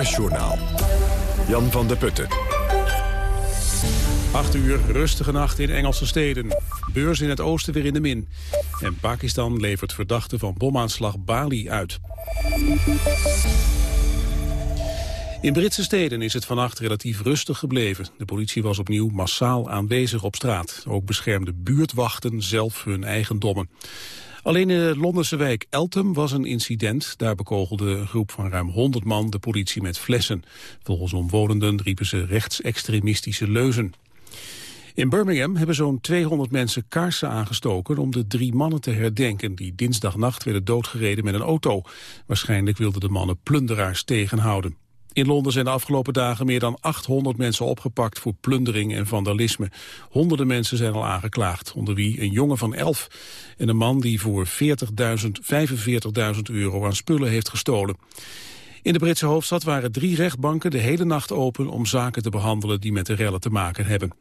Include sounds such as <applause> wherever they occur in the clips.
NOS-journaal. Jan van der Putten. 8 uur, rustige nacht in Engelse steden. Beurs in het oosten weer in de min. En Pakistan levert verdachten van bomaanslag Bali uit. In Britse steden is het vannacht relatief rustig gebleven. De politie was opnieuw massaal aanwezig op straat. Ook beschermde buurtwachten zelf hun eigendommen. Alleen in de Londense wijk Eltham was een incident. Daar bekogelde een groep van ruim 100 man de politie met flessen. Volgens omwonenden riepen ze rechtsextremistische leuzen. In Birmingham hebben zo'n 200 mensen kaarsen aangestoken om de drie mannen te herdenken die dinsdagnacht werden doodgereden met een auto. Waarschijnlijk wilden de mannen plunderaars tegenhouden. In Londen zijn de afgelopen dagen meer dan 800 mensen opgepakt voor plundering en vandalisme. Honderden mensen zijn al aangeklaagd, onder wie een jongen van 11 en een man die voor 40.000, 45.000 euro aan spullen heeft gestolen. In de Britse hoofdstad waren drie rechtbanken de hele nacht open om zaken te behandelen die met de rellen te maken hebben.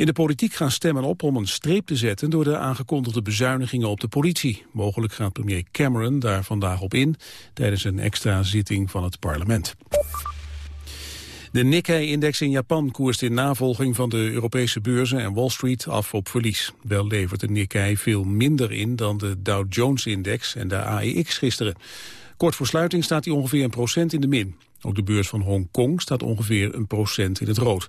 In de politiek gaan stemmen op om een streep te zetten door de aangekondigde bezuinigingen op de politie. Mogelijk gaat premier Cameron daar vandaag op in tijdens een extra zitting van het parlement. De Nikkei-index in Japan koerst in navolging van de Europese beurzen en Wall Street af op verlies. Wel levert de Nikkei veel minder in dan de Dow Jones-index en de AEX gisteren. Kort voor sluiting staat hij ongeveer een procent in de min. Ook de beurs van Hongkong staat ongeveer een procent in het rood.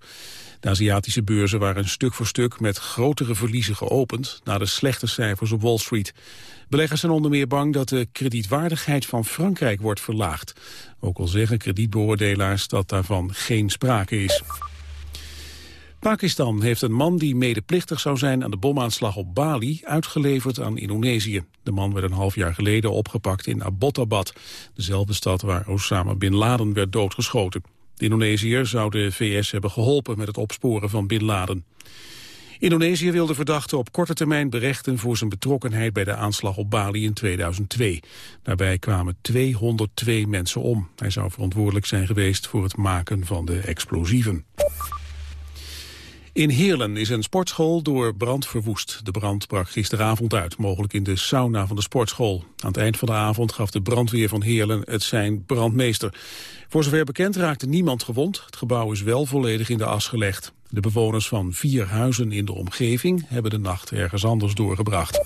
De Aziatische beurzen waren stuk voor stuk met grotere verliezen geopend... na de slechte cijfers op Wall Street. Beleggers zijn onder meer bang dat de kredietwaardigheid van Frankrijk wordt verlaagd. Ook al zeggen kredietbeoordelaars dat daarvan geen sprake is. Pakistan heeft een man die medeplichtig zou zijn aan de bomaanslag op Bali uitgeleverd aan Indonesië. De man werd een half jaar geleden opgepakt in Abbottabad, dezelfde stad waar Osama Bin Laden werd doodgeschoten. De zou de VS hebben geholpen met het opsporen van Bin Laden. Indonesië wil de verdachte op korte termijn berechten voor zijn betrokkenheid bij de aanslag op Bali in 2002. Daarbij kwamen 202 mensen om. Hij zou verantwoordelijk zijn geweest voor het maken van de explosieven. In Heerlen is een sportschool door brand verwoest. De brand brak gisteravond uit, mogelijk in de sauna van de sportschool. Aan het eind van de avond gaf de brandweer van Heerlen het zijn brandmeester. Voor zover bekend raakte niemand gewond. Het gebouw is wel volledig in de as gelegd. De bewoners van vier huizen in de omgeving hebben de nacht ergens anders doorgebracht.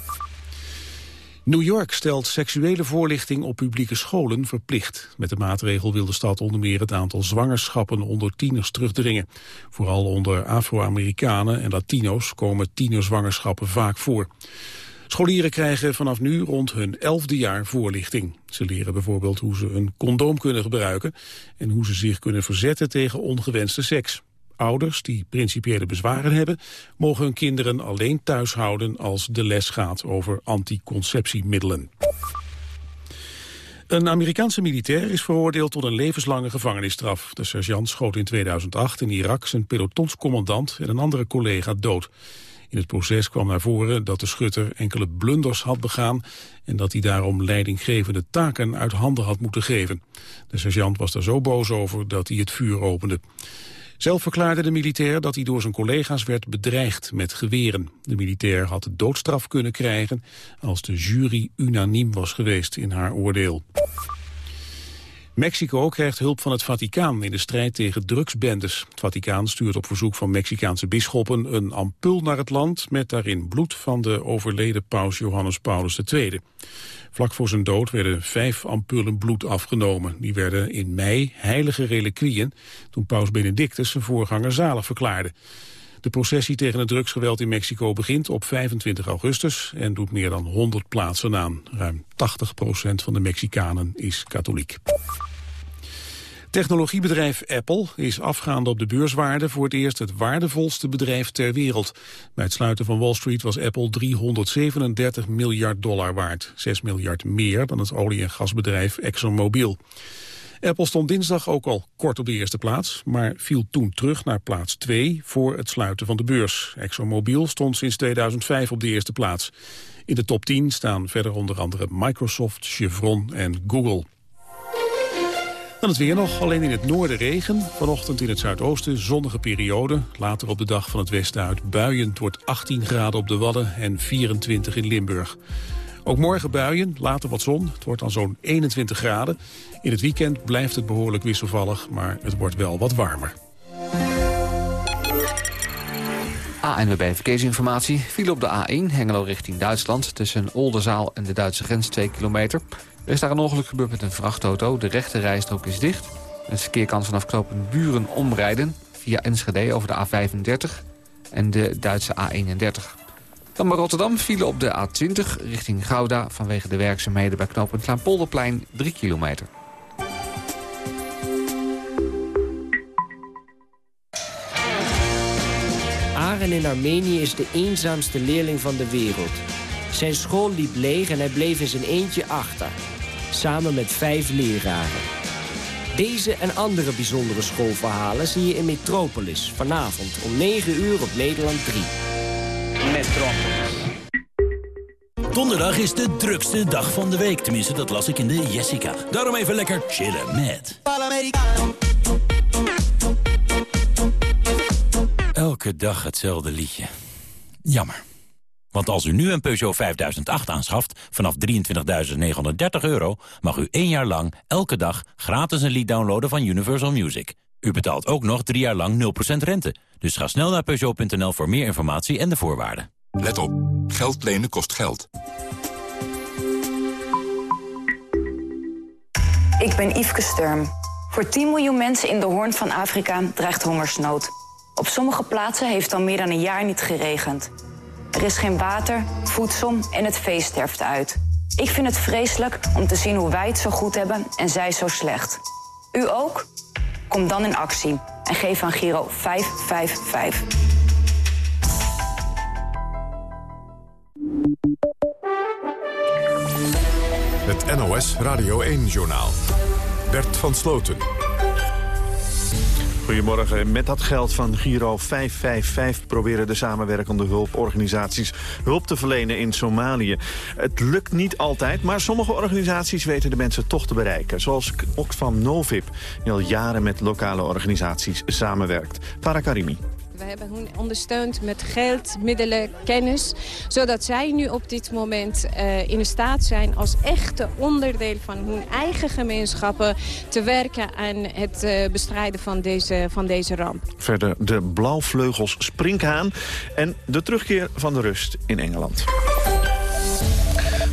New York stelt seksuele voorlichting op publieke scholen verplicht. Met de maatregel wil de stad onder meer het aantal zwangerschappen onder tieners terugdringen. Vooral onder Afro-Amerikanen en Latino's komen tienerzwangerschappen vaak voor. Scholieren krijgen vanaf nu rond hun elfde jaar voorlichting. Ze leren bijvoorbeeld hoe ze een condoom kunnen gebruiken... en hoe ze zich kunnen verzetten tegen ongewenste seks. Ouders die principiële bezwaren hebben... mogen hun kinderen alleen thuis houden als de les gaat over anticonceptiemiddelen. Een Amerikaanse militair is veroordeeld tot een levenslange gevangenisstraf. De sergeant schoot in 2008 in Irak zijn pelotonscommandant en een andere collega dood. In het proces kwam naar voren dat de schutter enkele blunders had begaan... en dat hij daarom leidinggevende taken uit handen had moeten geven. De sergeant was daar zo boos over dat hij het vuur opende. Zelf verklaarde de militair dat hij door zijn collega's werd bedreigd met geweren. De militair had de doodstraf kunnen krijgen als de jury unaniem was geweest in haar oordeel. Mexico krijgt hulp van het Vaticaan in de strijd tegen drugsbendes. Het Vaticaan stuurt op verzoek van Mexicaanse bisschoppen een ampul naar het land... met daarin bloed van de overleden paus Johannes Paulus II. Vlak voor zijn dood werden vijf ampullen bloed afgenomen. Die werden in mei heilige reliquieën toen paus Benedictus zijn voorganger zalig verklaarde. De processie tegen het drugsgeweld in Mexico begint op 25 augustus en doet meer dan 100 plaatsen aan. Ruim 80% van de Mexicanen is katholiek. Technologiebedrijf Apple is afgaande op de beurswaarde voor het eerst het waardevolste bedrijf ter wereld. Bij het sluiten van Wall Street was Apple 337 miljard dollar waard. 6 miljard meer dan het olie- en gasbedrijf ExxonMobil. Apple stond dinsdag ook al kort op de eerste plaats, maar viel toen terug naar plaats 2 voor het sluiten van de beurs. ExxonMobil stond sinds 2005 op de eerste plaats. In de top 10 staan verder onder andere Microsoft, Chevron en Google. Dan het weer nog, alleen in het noorden regen. Vanochtend in het zuidoosten zonnige periode. Later op de dag van het westen uit buiend wordt 18 graden op de Wadden en 24 in Limburg. Ook morgen buien, later wat zon. Het wordt dan zo'n 21 graden. In het weekend blijft het behoorlijk wisselvallig, maar het wordt wel wat warmer. ANWB Verkeersinformatie viel op de A1 Hengelo richting Duitsland... tussen Oldenzaal en de Duitse grens 2 kilometer. Er is daar een ongeluk gebeurd met een vrachtauto. De rechte rijstrook is dicht. Het verkeer kan vanaf knopen Buren omrijden... via Enschede over de A35 en de Duitse A31. Dan bij Rotterdam vielen op de A20 richting Gouda... vanwege de werkzaamheden bij knooppunt Klaanpolderplein 3 kilometer. Aren in Armenië is de eenzaamste leerling van de wereld. Zijn school liep leeg en hij bleef in zijn eentje achter. Samen met vijf leraren. Deze en andere bijzondere schoolverhalen zie je in Metropolis. Vanavond om 9 uur op Nederland 3. Metropolis. Donderdag is de drukste dag van de week. Tenminste, dat las ik in de Jessica. Daarom even lekker chillen met... Elke dag hetzelfde liedje. Jammer. Want als u nu een Peugeot 5008 aanschaft vanaf 23.930 euro... mag u één jaar lang elke dag gratis een lied downloaden van Universal Music. U betaalt ook nog drie jaar lang 0% rente. Dus ga snel naar Peugeot.nl voor meer informatie en de voorwaarden. Let op. Geld lenen kost geld. Ik ben Yveske Sturm. Voor 10 miljoen mensen in de Hoorn van Afrika dreigt hongersnood. Op sommige plaatsen heeft al meer dan een jaar niet geregend. Er is geen water, voedsel en het vee sterft uit. Ik vind het vreselijk om te zien hoe wij het zo goed hebben en zij zo slecht. U ook? Kom dan in actie en geef aan Giro 555. Het NOS Radio 1-journaal. Bert van Sloten. Goedemorgen. Met dat geld van Giro 555 proberen de samenwerkende hulporganisaties hulp te verlenen in Somalië. Het lukt niet altijd, maar sommige organisaties weten de mensen toch te bereiken. Zoals Oxfam Novib, die al jaren met lokale organisaties samenwerkt. Farah Karimi. We hebben hen ondersteund met geld, middelen, kennis. Zodat zij nu op dit moment uh, in staat zijn als echte onderdeel van hun eigen gemeenschappen... te werken aan het uh, bestrijden van deze, van deze ramp. Verder de blauwvleugels springhaan en de terugkeer van de rust in Engeland.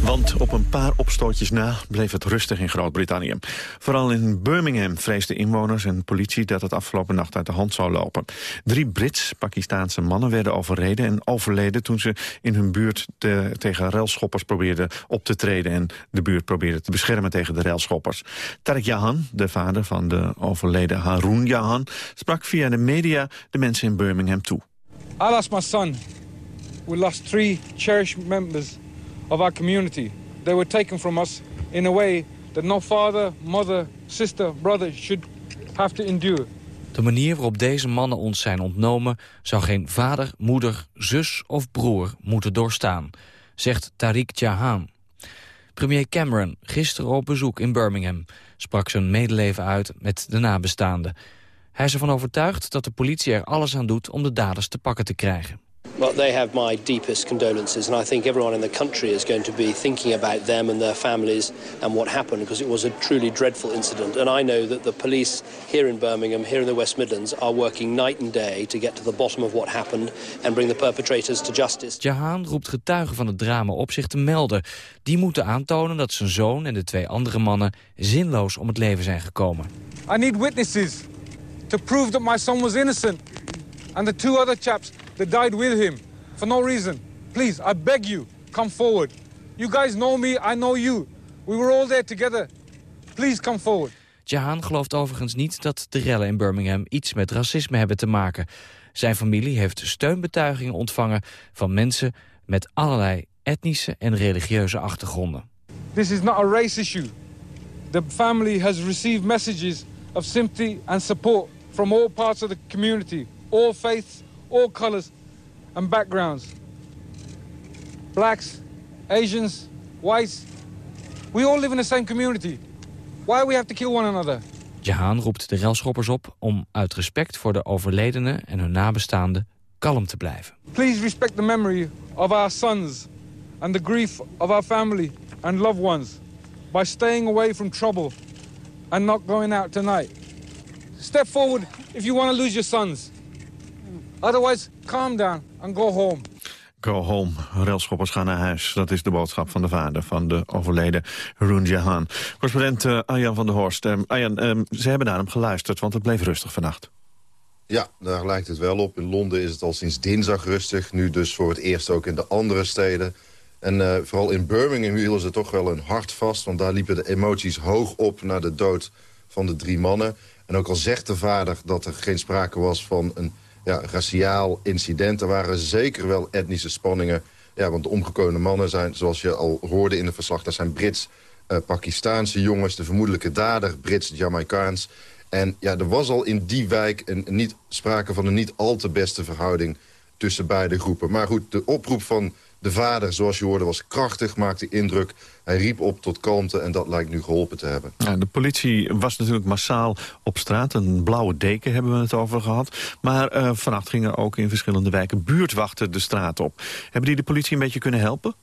Want op een paar opstootjes na bleef het rustig in Groot-Brittannië. Vooral in Birmingham vreesden inwoners en politie dat het afgelopen nacht uit de hand zou lopen. Drie Brits-Pakistaanse mannen werden overreden en overleden toen ze in hun buurt de, tegen railschoppers probeerden op te treden en de buurt probeerden te beschermen tegen de railschoppers. Tariq Jahan, de vader van de overleden Haroon Jahan, sprak via de media de mensen in Birmingham toe. I lost my son. We lost three cherished members our community. They were taken from us in a way that no father, mother, sister, brother should have to endure. De manier waarop deze mannen ons zijn ontnomen... zou geen vader, moeder, zus of broer moeten doorstaan, zegt Tariq Jahan. Premier Cameron, gisteren op bezoek in Birmingham... sprak zijn medeleven uit met de nabestaanden. Hij is ervan overtuigd dat de politie er alles aan doet om de daders te pakken te krijgen. Well, they have my deepest condolences, and I think everyone in the country is going to be thinking about them and their families and what happened, because it was a truly dreadful incident. And I know that the police here in Birmingham, here in the West Midlands, are working night and day to get to the bottom of what happened and bring the perpetrators to justice. Jahan roept getuigen van het drama op zich te melden. Die moeten aantonen dat zijn zoon en de twee andere mannen zinloos om het leven zijn gekomen. I need witnesses to prove that my son was innocent. And the two other chaps that died with him for no reason. Please, I beg you, come forward. You guys know me, I know you. We were all there together. Please come forward. Jahan gelooft overigens niet dat de rellen in Birmingham iets met racisme hebben te maken. Zijn familie heeft steunbetuigingen ontvangen van mensen met allerlei etnische en religieuze achtergronden. This is not a race issue. The family has received messages of sympathy and support from all parts of the community, all faiths, all colors and backgrounds. Blacks, Asians, whites, we all live in the same community. Why do we have to kill one another? Jahan roept de relschoppers op om uit respect voor de overledenen en hun nabestaanden kalm te blijven. Please respect the memory of our sons and the grief of our family and loved ones by staying away from trouble and not going out tonight. Step forward if you want to lose your sons. Otherwise, calm down and go home. Go home. Railschoppers gaan naar huis. Dat is de boodschap van de vader van de overleden Haroon Jahan. Correspondent uh, Arjan van der Horst. Um, Arjan, um, ze hebben naar hem geluisterd, want het bleef rustig vannacht. Ja, daar lijkt het wel op. In Londen is het al sinds dinsdag rustig. Nu dus voor het eerst ook in de andere steden. En uh, vooral in Birmingham hielden ze toch wel een hart vast... want daar liepen de emoties hoog op naar de dood van de drie mannen. En ook al zegt de vader dat er geen sprake was van een ja, raciaal incident... er waren zeker wel etnische spanningen. Ja, want de omgekomen mannen zijn, zoals je al hoorde in het verslag... dat zijn Brits-Pakistaanse uh, jongens, de vermoedelijke dader Brits-Jamaicaans... En ja, er was al in die wijk een, niet, sprake van een niet al te beste verhouding tussen beide groepen. Maar goed, de oproep van de vader, zoals je hoorde, was krachtig, maakte indruk. Hij riep op tot kalmte en dat lijkt nu geholpen te hebben. Ja, de politie was natuurlijk massaal op straat. Een blauwe deken hebben we het over gehad. Maar uh, vannacht gingen ook in verschillende wijken buurtwachten de straat op. Hebben die de politie een beetje kunnen helpen?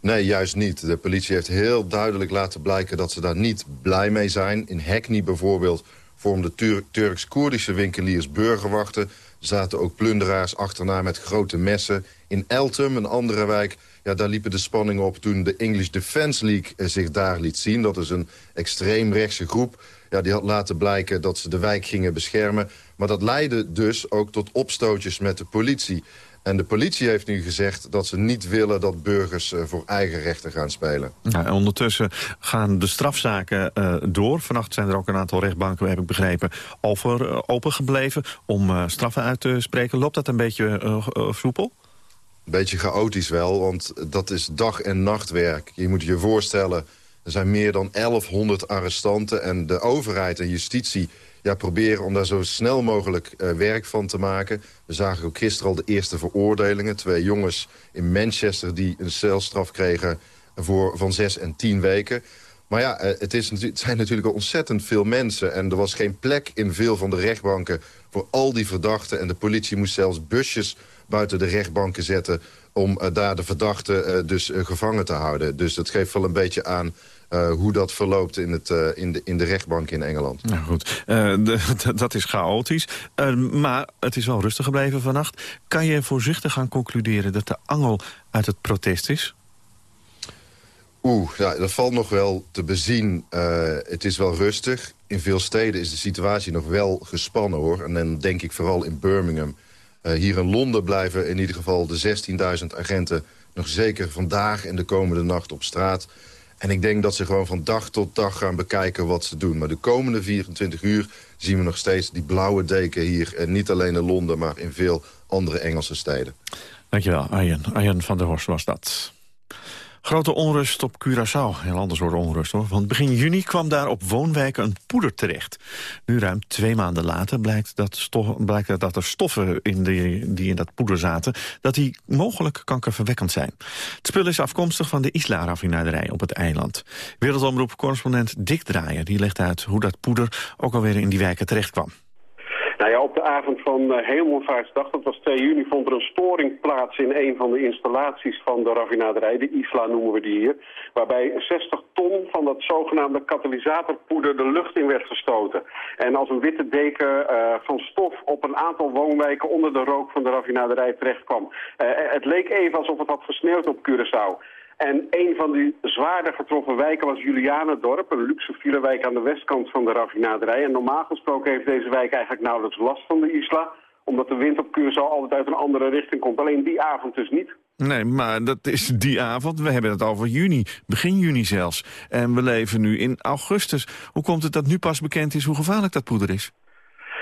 Nee, juist niet. De politie heeft heel duidelijk laten blijken dat ze daar niet blij mee zijn. In Hackney bijvoorbeeld vormden Tur Turks-Koerdische winkeliers burgerwachten. zaten ook plunderaars achterna met grote messen. In Eltham, een andere wijk, ja, daar liepen de spanningen op... toen de English Defence League eh, zich daar liet zien. Dat is een extreemrechtse groep. Ja, die had laten blijken dat ze de wijk gingen beschermen. Maar dat leidde dus ook tot opstootjes met de politie. En de politie heeft nu gezegd dat ze niet willen dat burgers uh, voor eigen rechten gaan spelen. Ja, ondertussen gaan de strafzaken uh, door. Vannacht zijn er ook een aantal rechtbanken, heb ik begrepen, over, uh, opengebleven om straffen uit te spreken. Loopt dat een beetje soepel? Een beetje chaotisch wel, want dat is dag- en nachtwerk. Je moet je voorstellen, er zijn meer dan 1100 arrestanten... en de overheid en justitie ja, proberen om daar zo snel mogelijk uh, werk van te maken. We zagen ook gisteren al de eerste veroordelingen. Twee jongens in Manchester die een celstraf kregen voor van zes en tien weken. Maar ja, uh, het, is, het zijn natuurlijk ontzettend veel mensen. En er was geen plek in veel van de rechtbanken voor al die verdachten. En de politie moest zelfs busjes buiten de rechtbanken zetten... om uh, daar de verdachten dus gevangen te houden. Dus dat geeft wel een beetje aan uh, hoe dat verloopt in, het, uh, in, de, in de rechtbank in Engeland. Nou goed, de, <laughs> dat is chaotisch. maar het is wel rustig gebleven vannacht. Kan je voorzichtig gaan concluderen dat de angel uit het protest is? Oeh, ja, dat valt nog wel te bezien. het is wel rustig. In veel steden is de situatie nog wel gespannen, hoor. En dan denk ik vooral in Birmingham. hier in Londen blijven in ieder geval de 16.000 agenten... nog zeker vandaag en de komende nacht op straat... En ik denk dat ze gewoon van dag tot dag gaan bekijken wat ze doen. Maar de komende 24 uur zien we nog steeds die blauwe deken hier. En niet alleen in Londen, maar in veel andere Engelse steden. Dankjewel, Arjen. Arjen van der Horst was dat. Grote onrust op Curaçao. Heel anders wordt onrust hoor. Want begin juni kwam daar op woonwijken een poeder terecht. Nu ruim twee maanden later blijkt dat, er stoffen in die, die in dat poeder zaten... dat die mogelijk kankerverwekkend zijn. Het spul is afkomstig van de Isla-raffinaderij op het eiland. Wereldomroep-correspondent Dick Draaier die legt uit hoe dat poeder ook alweer in die wijken terecht kwam. De avond van uh, Hemelvaartsdag, dat was 2 juni, vond er een storing plaats in een van de installaties van de raffinaderij, de ISLA noemen we die hier, waarbij 60 ton van dat zogenaamde katalysatorpoeder de lucht in werd gestoten. En als een witte deken uh, van stof op een aantal woonwijken onder de rook van de raffinaderij terecht kwam. Uh, het leek even alsof het had gesneeuwd op Curaçao. En een van die zwaarder getroffen wijken was Julianendorp, een luxe filewijk aan de westkant van de raffinaderij. En normaal gesproken heeft deze wijk eigenlijk nauwelijks last van de isla, omdat de wind op Curaçao altijd uit een andere richting komt. Alleen die avond dus niet. Nee, maar dat is die avond. We hebben het over juni, begin juni zelfs. En we leven nu in augustus. Hoe komt het dat nu pas bekend is hoe gevaarlijk dat poeder is?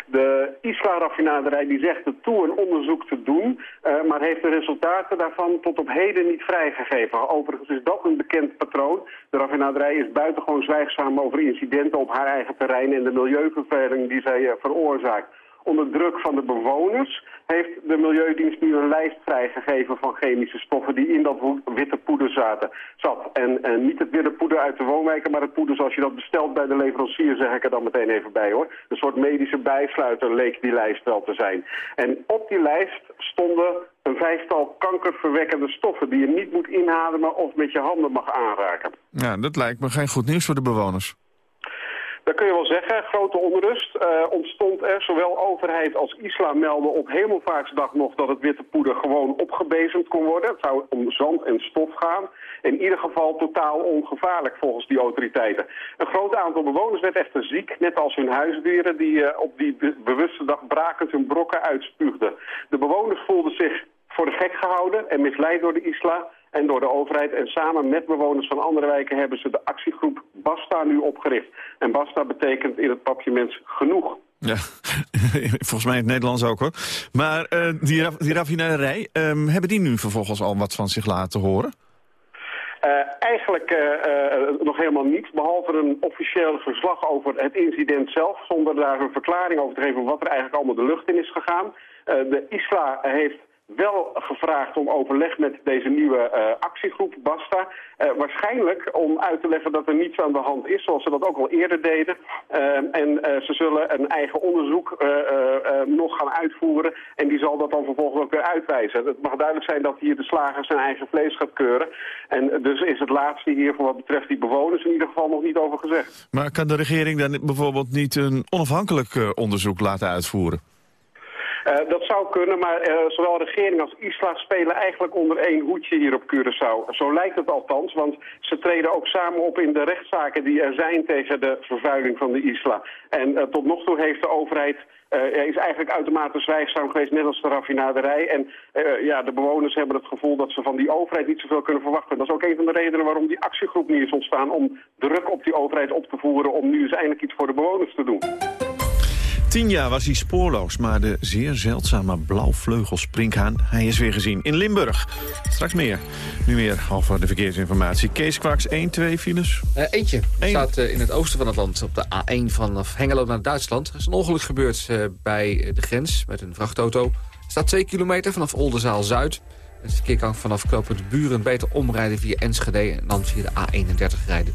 De Isla-raffinaderij die zegt er toe een onderzoek te doen, uh, maar heeft de resultaten daarvan tot op heden niet vrijgegeven. Overigens is dat een bekend patroon. De raffinaderij is buitengewoon zwijgzaam over incidenten op haar eigen terrein en de milieuvervuiling die zij uh, veroorzaakt onder druk van de bewoners heeft de Milieudienst nu een lijst vrijgegeven van chemische stoffen die in dat witte poeder zaten, zat. En, en niet het witte poeder uit de woonwijken, maar het poeder zoals je dat bestelt bij de leverancier, zeg ik er dan meteen even bij hoor. Een soort medische bijsluiter leek die lijst wel te zijn. En op die lijst stonden een vijftal kankerverwekkende stoffen die je niet moet inademen of met je handen mag aanraken. Ja, dat lijkt me geen goed nieuws voor de bewoners. Dat kun je wel zeggen. Grote onrust uh, ontstond er. Zowel overheid als islam melden op hemelvaartsdag nog dat het witte poeder gewoon opgebezemd kon worden. Het zou om zand en stof gaan. In ieder geval totaal ongevaarlijk volgens die autoriteiten. Een groot aantal bewoners werd echter ziek, net als hun huisdieren die uh, op die bewuste dag brakend hun brokken uitspuugden. De bewoners voelden zich voor de gek gehouden en misleid door de isla en door de overheid. En samen met bewoners van andere wijken hebben ze de actiegroep Basta nu opgericht. En Basta betekent in het papiermens genoeg. Ja, <laughs> volgens mij in het Nederlands ook hoor. Maar uh, die, die raffinaderij, um, hebben die nu vervolgens al wat van zich laten horen? Uh, eigenlijk uh, nog helemaal niets, behalve een officieel verslag over het incident zelf... zonder daar een verklaring over te geven wat er eigenlijk allemaal de lucht in is gegaan. de ISLA heeft wel gevraagd om overleg met deze nieuwe uh, actiegroep, Basta. Uh, waarschijnlijk om uit te leggen dat er niets aan de hand is, zoals ze dat ook al eerder deden. Uh, en ze zullen een eigen onderzoek nog gaan uitvoeren en die zal dat dan vervolgens ook weer uitwijzen. Het mag duidelijk zijn dat hier de slager zijn eigen vlees gaat keuren. En dus is het laatste hier voor wat betreft die bewoners in ieder geval nog niet over gezegd. Maar kan de regering dan bijvoorbeeld niet een onafhankelijk onderzoek laten uitvoeren? Uh, dat zou kunnen, maar uh, zowel regering als ISLA spelen eigenlijk onder één hoedje hier op Curaçao. Zo lijkt het althans, want ze treden ook samen op in de rechtszaken die er zijn tegen de vervuiling van de ISLA. En uh, tot nog toe heeft de overheid is eigenlijk uitermate zwijgzaam geweest, net als de raffinaderij. En ja, de bewoners hebben het gevoel dat ze van die overheid niet zoveel kunnen verwachten. Dat is ook een van de redenen waarom die actiegroep nu is ontstaan, om druk op die overheid op te voeren om nu eens eindelijk iets voor de bewoners te doen. Tien jaar was hij spoorloos, maar de zeer zeldzame blauwvleugelsprinkhaan... hij is weer gezien in Limburg. Straks meer. Nu weer over de verkeersinformatie. Kees Kwaks, 1, 2 files? Uh, eentje. Staat uh, in het oosten van het land op de A1 vanaf Hengelo naar Duitsland. Er is een ongeluk gebeurd uh, bij de grens met een vrachtauto. Er staat 2 kilometer vanaf Oldenzaal-Zuid. Het verkeer kan vanaf de Buren beter omrijden via Enschede... en dan via de A31 rijden.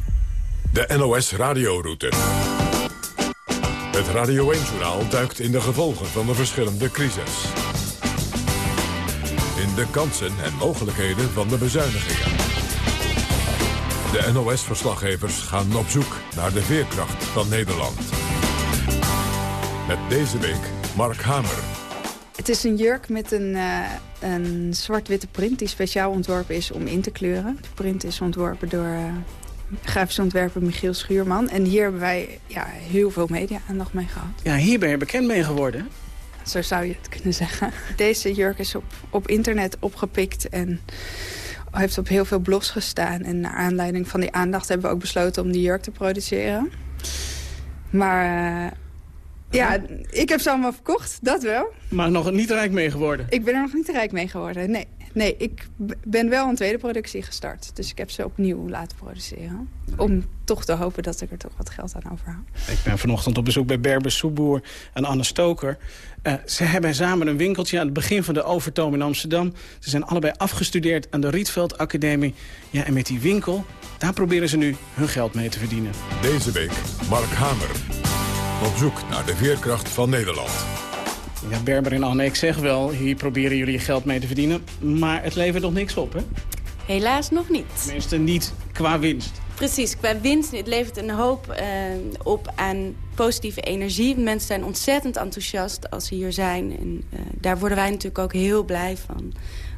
De NOS Radioroute. Het Radio 1-journaal duikt in de gevolgen van de verschillende crisis. In de kansen en mogelijkheden van de bezuinigingen. De NOS-verslaggevers gaan op zoek naar de veerkracht van Nederland. Met deze week Mark Hamer. Het is een jurk met een, uh, een zwart-witte print die speciaal ontworpen is om in te kleuren. De print is ontworpen door... Uh, grafisch ontwerper Michiel Schuurman. En hier hebben wij ja, heel veel media-aandacht mee gehad. Ja, hier ben je bekend mee geworden. Zo zou je het kunnen zeggen. Deze jurk is op, op internet opgepikt en heeft op heel veel blogs gestaan. En naar aanleiding van die aandacht hebben we ook besloten om die jurk te produceren. Maar uh, ja, ik heb ze allemaal verkocht, dat wel. Maar nog niet rijk mee geworden? Ik ben er nog niet rijk mee geworden, nee. Nee, ik ben wel een tweede productie gestart. Dus ik heb ze opnieuw laten produceren. Om toch te hopen dat ik er toch wat geld aan overhoud. Ik ben vanochtend op bezoek bij Berber Soeboer en Anne Stoker. Uh, ze hebben samen een winkeltje aan het begin van de Overtoom in Amsterdam. Ze zijn allebei afgestudeerd aan de Rietveld Academie. Ja, en met die winkel, daar proberen ze nu hun geld mee te verdienen. Deze week Mark Hamer. Op zoek naar de veerkracht van Nederland. Ja, Berber en Anne, ik zeg wel, hier proberen jullie je geld mee te verdienen. Maar het levert nog niks op, hè? Helaas nog niet. Tenminste, niet qua winst. Precies, qua winst. Het levert een hoop uh, op aan positieve energie. Mensen zijn ontzettend enthousiast als ze hier zijn. En uh, daar worden wij natuurlijk ook heel blij van.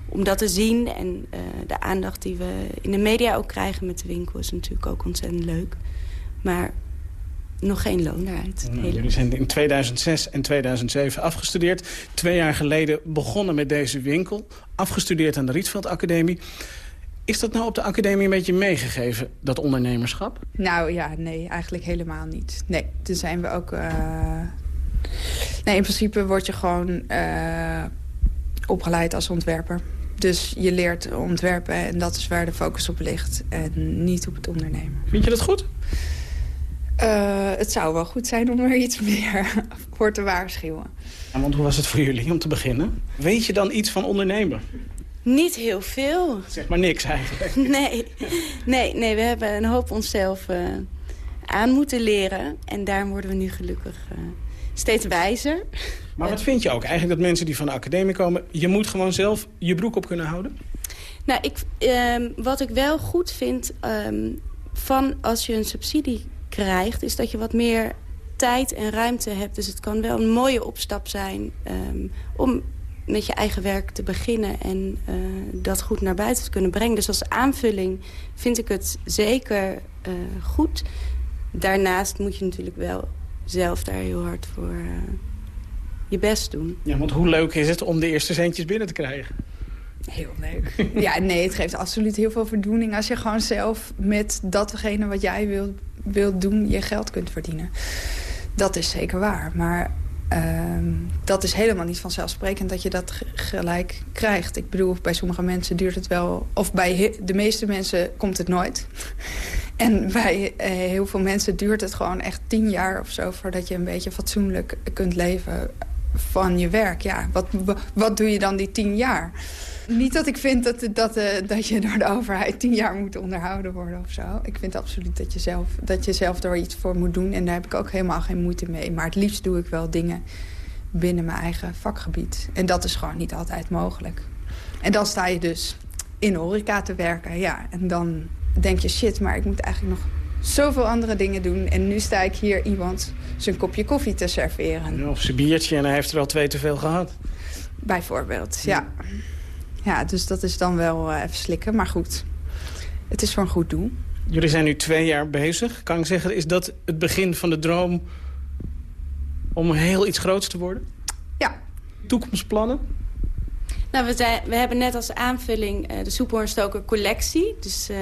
Om dat te zien en uh, de aandacht die we in de media ook krijgen met de winkel... is natuurlijk ook ontzettend leuk. Maar nog geen loon eruit. Nou, jullie zijn in 2006 en 2007 afgestudeerd. Twee jaar geleden begonnen met deze winkel. Afgestudeerd aan de Rietveld Academie. Is dat nou op de academie een beetje meegegeven, dat ondernemerschap? Nou ja, nee, eigenlijk helemaal niet. Nee, toen zijn we ook... Uh... Nee, in principe word je gewoon uh, opgeleid als ontwerper. Dus je leert ontwerpen en dat is waar de focus op ligt. En niet op het ondernemen. Vind je dat goed? Uh, het zou wel goed zijn om er iets meer <laughs> voor te waarschuwen. Ja, want hoe was het voor jullie om te beginnen? Weet je dan iets van ondernemen? Niet heel veel. Zeg maar niks eigenlijk. <laughs> Nee, nee, nee we hebben een hoop onszelf uh, aan moeten leren. En daarom worden we nu gelukkig uh, steeds wijzer. Maar wat vind je ook eigenlijk dat mensen die van de academie komen... je moet gewoon zelf je broek op kunnen houden? Nou, ik, ehm, wat ik wel goed vind ehm, van als je een subsidie krijgt... is dat je wat meer tijd en ruimte hebt. Dus het kan wel een mooie opstap zijn um, om met je eigen werk te beginnen... en uh, dat goed naar buiten te kunnen brengen. Dus als aanvulling vind ik het zeker uh, goed. Daarnaast moet je natuurlijk wel zelf daar heel hard voor uh, je best doen. Ja, want hoe leuk is het om de eerste centjes binnen te krijgen? Heel leuk. ja, nee, het geeft absoluut heel veel voldoening... als je gewoon zelf met datgene wat jij wilt, wilt doen... je geld kunt verdienen. Dat is zeker waar. Maar uh, dat is helemaal niet vanzelfsprekend dat je dat gelijk krijgt. Ik bedoel, bij sommige mensen duurt het wel... of bij de meeste mensen komt het nooit. <laughs> en bij uh, heel veel mensen duurt het gewoon echt tien jaar of zo... voordat je een beetje fatsoenlijk kunt leven van je werk. Ja, wat, wat doe je dan die tien jaar? Niet dat ik vind dat, dat, uh, dat je door de overheid tien jaar moet onderhouden worden of zo. Ik vind absoluut dat je, zelf, dat je zelf er iets voor moet doen. En daar heb ik ook helemaal geen moeite mee. Maar het liefst doe ik wel dingen binnen mijn eigen vakgebied. En dat is gewoon niet altijd mogelijk. En dan sta je dus in horeca te werken. Ja, en dan denk je, shit, maar ik moet eigenlijk nog zoveel andere dingen doen. En nu sta ik hier iemand zijn kopje koffie te serveren. Of zijn biertje en hij heeft er al twee te veel gehad. Bijvoorbeeld, ja. Ja, dus dat is dan wel uh, even slikken. Maar goed, het is voor een goed doel. Jullie zijn nu twee jaar bezig. Kan ik zeggen, is dat het begin van de droom om heel iets groots te worden? Ja. Toekomstplannen? Nou, we, zijn, we hebben net als aanvulling uh, de Soephoornstoker collectie. Dus uh,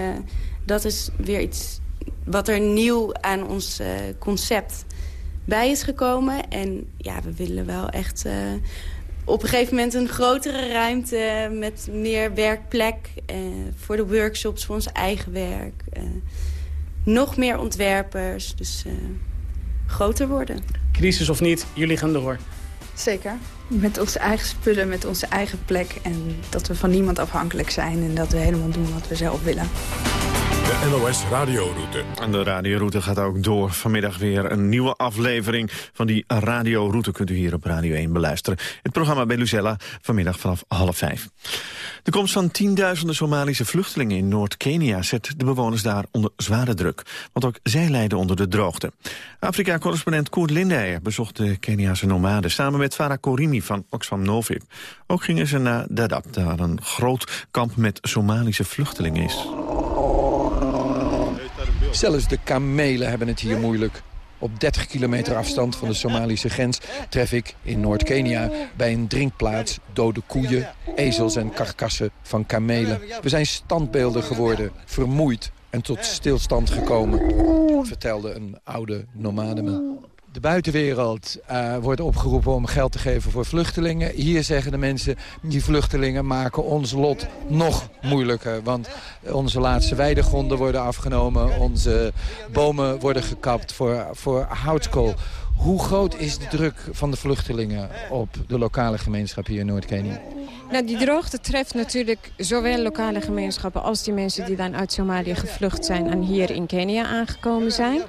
dat is weer iets wat er nieuw aan ons uh, concept bij is gekomen. En ja, we willen wel echt uh, op een gegeven moment een grotere ruimte... met meer werkplek uh, voor de workshops, voor ons eigen werk. nog meer ontwerpers, dus groter worden. Crisis of niet, jullie gaan door. Zeker. Met onze eigen spullen, met onze eigen plek. En dat we van niemand afhankelijk zijn. En dat we helemaal doen wat we zelf willen. De NOS Radioroute. En de radioroute gaat ook door. Vanmiddag weer een nieuwe aflevering van die radioroute... kunt u hier op Radio 1 beluisteren. Het programma bij Lucella, vanmiddag vanaf half vijf. De komst van tienduizenden Somalische vluchtelingen in Noord-Kenia... zet de bewoners daar onder zware druk. Want ook zij lijden onder de droogte. Afrika-correspondent Koert Lindeyer bezocht de Keniaanse nomaden... samen met Farah Korimi van Oxfam Novib. Ook gingen ze naar Dadaab, daar een groot kamp met Somalische vluchtelingen is. Zelfs de kamelen hebben het hier moeilijk. Op 30 kilometer afstand van de Somalische grens tref ik in Noord-Kenia... bij een drinkplaats dode koeien, ezels en karkassen van kamelen. We zijn standbeelden geworden, vermoeid en tot stilstand gekomen... vertelde een oude nomade me. De buitenwereld uh, wordt opgeroepen om geld te geven voor vluchtelingen. Hier zeggen de mensen, die vluchtelingen maken ons lot nog moeilijker. Want onze laatste weidegronden worden afgenomen. Onze bomen worden gekapt voor, voor houtskool. Hoe groot is de druk van de vluchtelingen op de lokale gemeenschap hier in Noord-Kenia? Nou, die droogte treft natuurlijk zowel lokale gemeenschappen... als die mensen die dan uit Somalië gevlucht zijn... en hier in Kenia aangekomen zijn.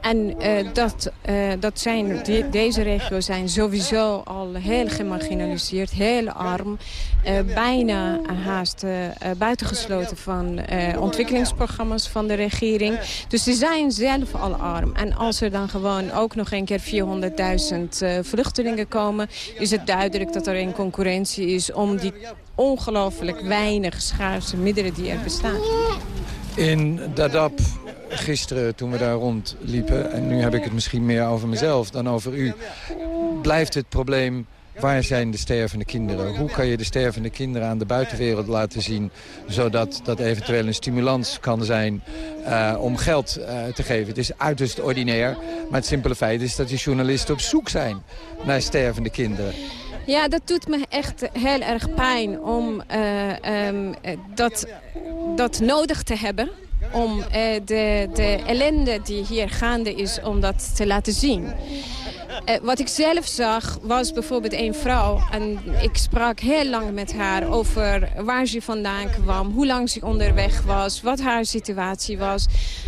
En uh, dat, uh, dat zijn, deze regio's zijn sowieso al heel gemarginaliseerd, heel arm. Uh, bijna haast buitengesloten van ontwikkelingsprogramma's van de regering. Dus ze zijn zelf al arm. En als er dan gewoon ook nog een keer 400.000 vluchtelingen komen... is het duidelijk dat er een concurrentie is om die ongelooflijk weinig schaarse middelen die er bestaan. In Dadaab gisteren toen we daar rondliepen... en nu heb ik het misschien meer over mezelf dan over u... blijft het probleem Waar zijn de stervende kinderen? Hoe kan je de stervende kinderen aan de buitenwereld laten zien... zodat dat eventueel een stimulans kan zijn uh, om geld uh, te geven? Het is uiterst ordinair, maar het simpele feit is dat die journalisten op zoek zijn naar stervende kinderen. Ja, dat doet me echt heel erg pijn om uh, um, dat, dat nodig te hebben. Om uh, de, de ellende die hier gaande is, om dat te laten zien. Eh, wat ik zelf zag was bijvoorbeeld een vrouw. En ik sprak heel lang met haar over waar ze vandaan kwam. Hoe lang ze onderweg was. Wat haar situatie was.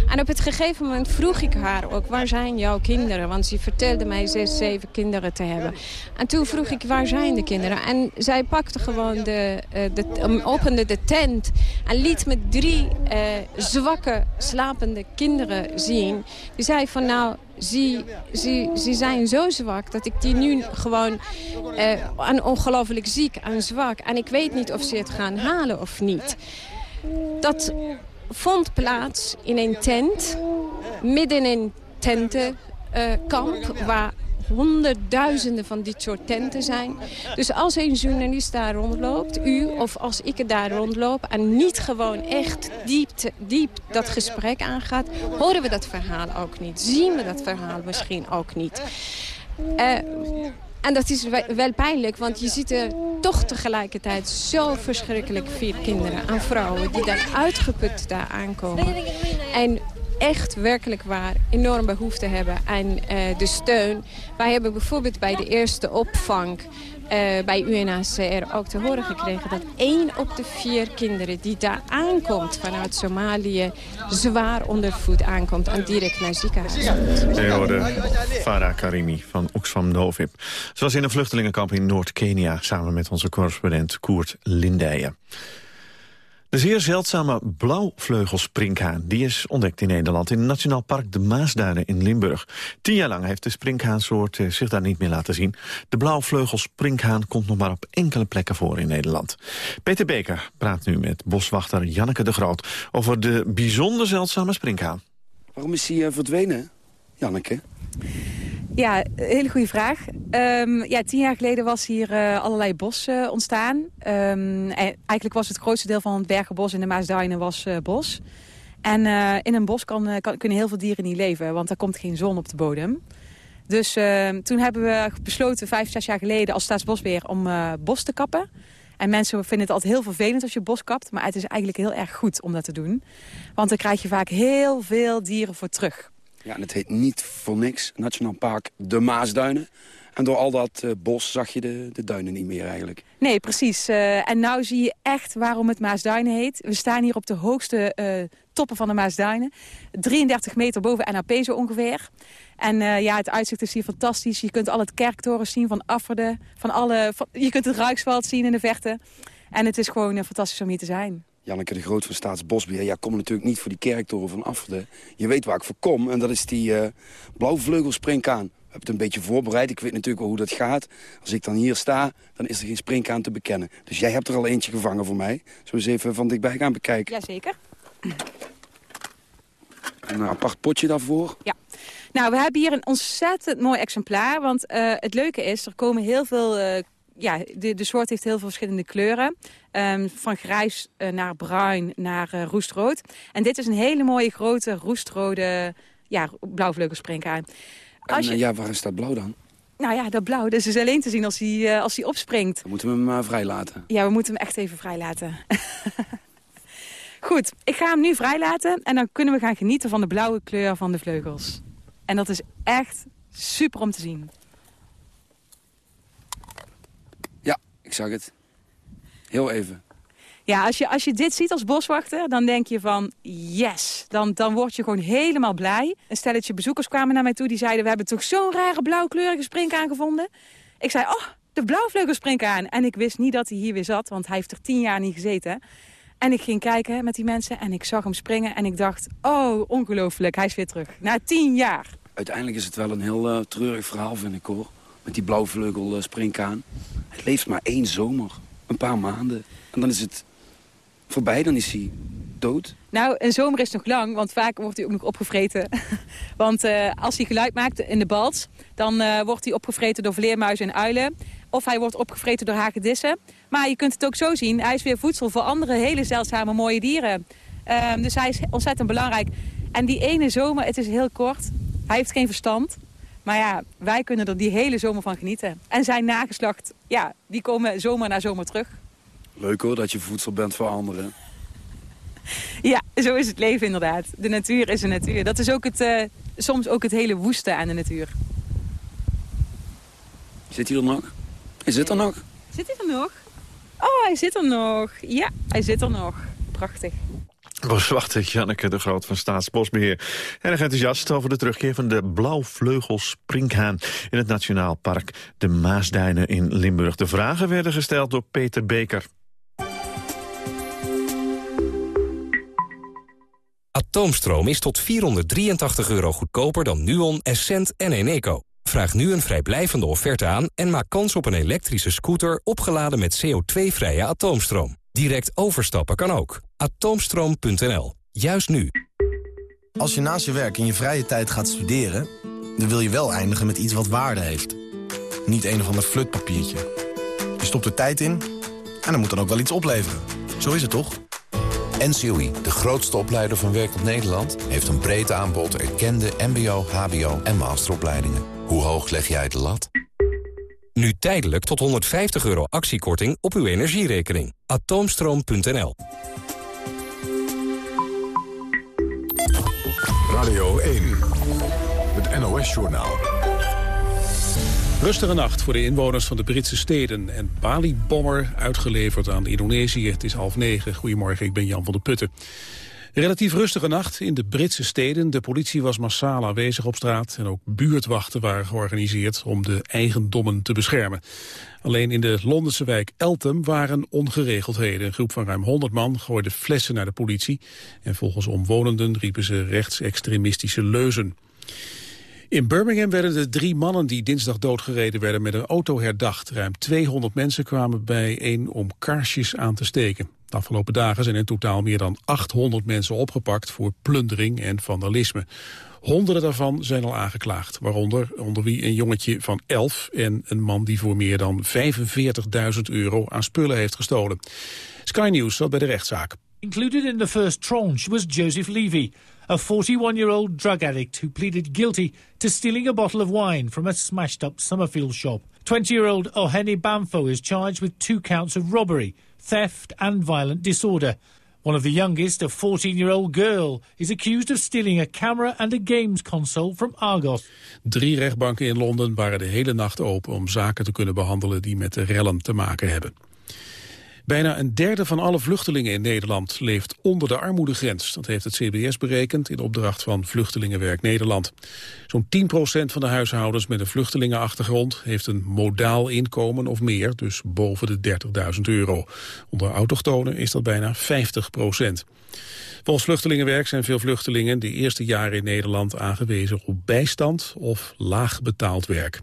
En op het gegeven moment vroeg ik haar ook. Waar zijn jouw kinderen? Want ze vertelde mij zes, zeven kinderen te hebben. En toen vroeg ik waar zijn de kinderen? En zij pakte gewoon de, de opende de tent. En liet me drie uh, zwakke slapende kinderen zien. Die zei van nou ze, ze, ze zijn zo zwak dat ik die nu gewoon uh, ongelooflijk ziek en zwak. En ik weet niet of ze het gaan halen of niet. Dat vond plaats in een tent, midden in een tentenkamp... Waar honderdduizenden van dit soort tenten zijn. Dus als een journalist daar rondloopt, u of als ik er daar rondloop... en niet gewoon echt diep, diep dat gesprek aangaat... horen we dat verhaal ook niet. Zien we dat verhaal misschien ook niet. Uh, en dat is wel pijnlijk, want je ziet er toch tegelijkertijd zo verschrikkelijk veel kinderen en vrouwen die daar uitgeput daar aankomen. En echt werkelijk waar enorm behoefte hebben aan uh, de steun. Wij hebben bijvoorbeeld bij de eerste opvang uh, bij UNHCR ook te horen gekregen... dat één op de vier kinderen die daar aankomt vanuit Somalië... zwaar onder voet aankomt en direct naar ziekenhuis hoorde Farah Karimi van Oxfam Novib. Ze was in een vluchtelingenkamp in Noord-Kenia... samen met onze correspondent Koert Lindijen. De zeer zeldzame blauwvleugelsprinkhaan die is ontdekt in Nederland... in het Nationaal Park de Maasduinen in Limburg. Tien jaar lang heeft de sprinkhaansoort eh, zich daar niet meer laten zien. De blauwvleugelsprinkhaan komt nog maar op enkele plekken voor in Nederland. Peter Beker praat nu met boswachter Janneke de Groot... over de bijzonder zeldzame sprinkhaan. Waarom is hij uh, verdwenen, Janneke? Ja, hele goede vraag. Um, ja, tien jaar geleden was hier uh, allerlei bos uh, ontstaan. Um, eigenlijk was het grootste deel van het Bergenbos in de Maasduinen was uh, bos. En in een bos kan, kan, kunnen heel veel dieren niet leven, want er komt geen zon op de bodem. Dus ehm, toen hebben we besloten, vijf, zes jaar geleden als Staatsbosbeheer, om bos te kappen. En mensen vinden het altijd heel vervelend als je bos kapt. Maar het is eigenlijk heel erg goed om dat te doen. Want dan krijg je vaak heel veel dieren voor terug. Ja, en het heet niet voor niks Nationaal Park de Maasduinen. En door al dat uh, bos zag je de, de duinen niet meer eigenlijk. Nee, precies. Uh, en nou zie je echt waarom het Maasduinen heet. We staan hier op de hoogste uh, toppen van de Maasduinen. 33 meter boven NAP zo ongeveer. En ja, het uitzicht is hier fantastisch. Je kunt al het kerktoren zien van Afferde. Van alle, je kunt het Ruiksveld zien in de verte. En het is gewoon fantastisch om hier te zijn. Janneke de Groot van Staatsbosbeheer. Ja, kom natuurlijk niet voor die kerktoren van Afferden. Je weet waar ik voor kom en dat is die uh, blauwvleugelspringkaan. We hebben het een beetje voorbereid. Ik weet natuurlijk wel hoe dat gaat. Als ik dan hier sta, dan is er geen springkaan te bekennen. Dus jij hebt er al eentje gevangen voor mij. Zullen we eens even van dichtbij gaan bekijken? Jazeker. Een apart potje daarvoor. Ja. Nou, we hebben hier een ontzettend mooi exemplaar. Want uh, het leuke is, er komen heel veel... Uh, ja, de, de soort heeft heel veel verschillende kleuren. Um, van grijs uh, naar bruin naar uh, roestrood. En dit is een hele mooie grote roestrode ja, blauwvleugelsprinkhaan. En je... ja, waar is dat blauw dan? Nou ja, dat blauw, dat is alleen te zien als hij, uh, als hij opspringt. Dan moeten we hem maar vrijlaten. Ja, we moeten hem echt even vrijlaten. <laughs> Goed, ik ga hem nu vrijlaten en dan kunnen we gaan genieten van de blauwe kleur van de vleugels. En dat is echt super om te zien. Ja, ik zag het. Heel even. Ja, als je, als je dit ziet als boswachter, dan denk je van yes. Dan, dan word je gewoon helemaal blij. Een stelletje bezoekers kwamen naar mij toe. Die zeiden, we hebben toch zo'n rare blauwkleurige springkaan gevonden. Ik zei, oh, de blauwvleugelspringkaan. En ik wist niet dat hij hier weer zat, want hij heeft er tien jaar niet gezeten. En ik ging kijken met die mensen en ik zag hem springen. En ik dacht, oh, ongelooflijk, hij is weer terug. Na tien jaar. Uiteindelijk is het wel een heel uh, treurig verhaal, vind ik hoor. Met die blauwvleugel uh, springkaan. Het leeft maar één zomer een paar maanden. En dan is het voorbij, dan is hij dood. Nou, een zomer is nog lang, want vaak wordt hij ook nog opgevreten. <laughs> want uh, als hij geluid maakt in de bals, dan uh, wordt hij opgevreten door vleermuizen en uilen. Of hij wordt opgevreten door hagedissen. Maar je kunt het ook zo zien, hij is weer voedsel voor andere hele zeldzame mooie dieren. Uh, dus hij is ontzettend belangrijk. En die ene zomer, het is heel kort, hij heeft geen verstand. Maar ja, wij kunnen er die hele zomer van genieten. En zijn nageslacht, ja, die komen zomer na zomer terug. Leuk hoor, dat je voedsel bent voor anderen. Ja, zo is het leven inderdaad. De natuur is een natuur. Dat is ook het, uh, soms ook het hele woeste aan de natuur. Zit hij er nog? Hij zit er nog. Zit hij er nog? Oh, hij zit er nog. Ja, hij zit er nog. Prachtig. Boswachter Janneke de Groot van Staatsbosbeheer. Erg enthousiast over de terugkeer van de blauwvleugelsprinkhaan... in het Nationaal Park de Maasduinen in Limburg. De vragen werden gesteld door Peter Beker. Atoomstroom is tot 483 euro goedkoper dan Nuon, Essent en Eneco. Vraag nu een vrijblijvende offerte aan en maak kans op een elektrische scooter opgeladen met CO2-vrije atoomstroom. Direct overstappen kan ook. Atoomstroom.nl. Juist nu. Als je naast je werk in je vrije tijd gaat studeren... dan wil je wel eindigen met iets wat waarde heeft. Niet een of ander flutpapiertje. Je stopt er tijd in en dan moet dan ook wel iets opleveren. Zo is het toch? NCOI, de grootste opleider van werkend Nederland... heeft een breed aanbod erkende mbo, hbo en masteropleidingen. Hoe hoog leg jij de lat? Nu tijdelijk tot 150 euro actiekorting op uw energierekening. Atoomstroom.nl Radio 1, het NOS-journaal. Rustige nacht voor de inwoners van de Britse steden. En Bali-bommer uitgeleverd aan Indonesië. Het is half negen. Goedemorgen, ik ben Jan van der Putten. Relatief rustige nacht in de Britse steden. De politie was massaal aanwezig op straat en ook buurtwachten waren georganiseerd om de eigendommen te beschermen. Alleen in de Londense wijk Eltham waren ongeregeldheden. Een groep van ruim 100 man gooide flessen naar de politie en volgens omwonenden riepen ze rechtsextremistische leuzen. In Birmingham werden de drie mannen die dinsdag doodgereden werden met een auto herdacht. Ruim 200 mensen kwamen bijeen om kaarsjes aan te steken. De afgelopen dagen zijn in totaal meer dan 800 mensen opgepakt voor plundering en vandalisme. Honderden daarvan zijn al aangeklaagd, waaronder onder wie een jongetje van 11 en een man die voor meer dan 45.000 euro aan spullen heeft gestolen. Sky News zat bij de rechtszaak. Included in the first tranche was Joseph Levy, a 41-year-old drug addict who pleaded guilty to stealing a bottle of wine from a smashed-up Summerfield shop. 20-year-old Oheni Bamfo is charged with two counts of robbery, theft and violent disorder. One of the youngest, a 14-year-old girl, is accused of stealing a camera and a games console from Argos. Drie rechtbanken in Londen waren de hele nacht open om zaken te kunnen behandelen die met de rellen te maken hebben. Bijna een derde van alle vluchtelingen in Nederland leeft onder de armoedegrens. Dat heeft het CBS berekend in opdracht van Vluchtelingenwerk Nederland. Zo'n 10% van de huishoudens met een vluchtelingenachtergrond... heeft een modaal inkomen of meer, dus boven de 30.000 euro. Onder autochtonen is dat bijna 50% Volgens Vluchtelingenwerk zijn veel vluchtelingen de eerste jaren in Nederland aangewezen op bijstand of laag betaald werk.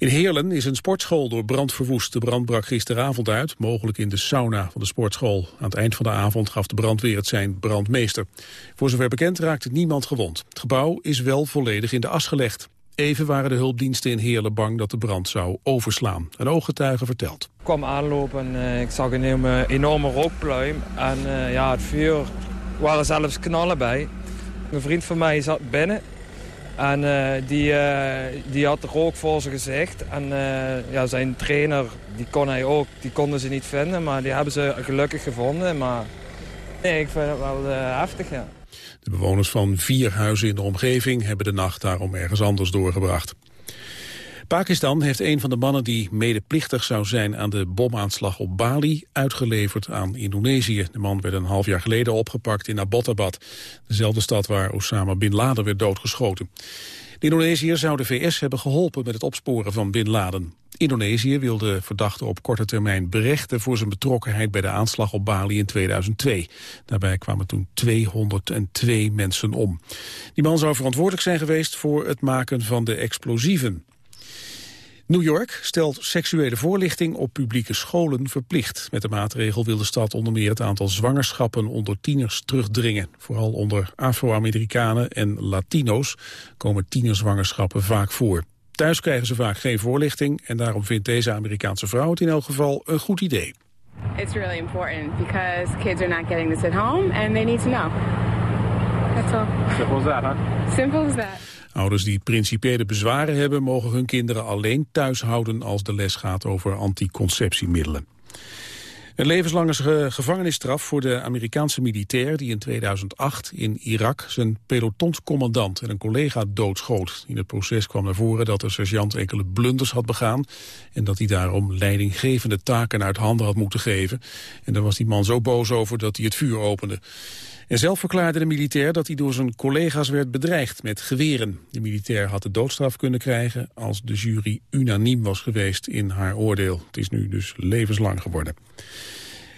In Heerlen is een sportschool door brand verwoest. De brand brak gisteravond uit, mogelijk in de sauna van de sportschool. Aan het eind van de avond gaf de brandweer het zijn brandmeester. Voor zover bekend raakte niemand gewond. Het gebouw is wel volledig in de as gelegd. Even waren de hulpdiensten in Heerlen bang dat de brand zou overslaan. Een ooggetuige vertelt. Ik kwam aanlopen en uh, ik zag een enorme, rookpluim. En uh, ja, het vuur waren zelfs knallen bij. Een vriend van mij zat binnen en uh, die, uh, die had rook voor zijn gezicht. En uh, ja, zijn trainer, die kon hij ook, die konden ze niet vinden. Maar die hebben ze gelukkig gevonden. Maar nee, ik vind het wel heftig, ja. De bewoners van vier huizen in de omgeving hebben de nacht daarom ergens anders doorgebracht. Pakistan heeft een van de mannen die medeplichtig zou zijn aan de bomaanslag op Bali uitgeleverd aan Indonesië. De man werd een half jaar geleden opgepakt in Abbottabad, dezelfde stad waar Osama Bin Laden werd doodgeschoten. De Indonesiër zou de VS hebben geholpen met het opsporen van Bin Laden. Indonesië wilde verdachte op korte termijn berechten voor zijn betrokkenheid bij de aanslag op Bali in 2002. Daarbij kwamen toen 202 mensen om. Die man zou verantwoordelijk zijn geweest voor het maken van de explosieven. New York stelt seksuele voorlichting op publieke scholen verplicht. Met de maatregel wil de stad onder meer het aantal zwangerschappen onder tieners terugdringen. Vooral onder Afro-Amerikanen en Latino's komen tienerzwangerschappen vaak voor. Thuis krijgen ze vaak geen voorlichting en daarom vindt deze Amerikaanse vrouw het in elk geval een goed idee. It's really important because kids are not getting this at home and they need to know. That's all. Simple as that, huh? Simple as that. Ouders die principiële bezwaren hebben... mogen hun kinderen alleen thuis houden als de les gaat over anticonceptiemiddelen. Een levenslange ge- gevangenisstraf voor de Amerikaanse militair die in 2008 in Irak zijn pelotonscommandant en een collega doodschoot. In het proces kwam naar voren dat de sergeant enkele blunders had begaan en dat hij daarom leidinggevende taken uit handen had moeten geven. En daar was die man zo boos over dat hij het vuur opende. En zelf verklaarde de militair dat hij door zijn collega's werd bedreigd met geweren. De militair had de doodstraf kunnen krijgen als de jury unaniem was geweest in haar oordeel. Het is nu dus levenslang geworden.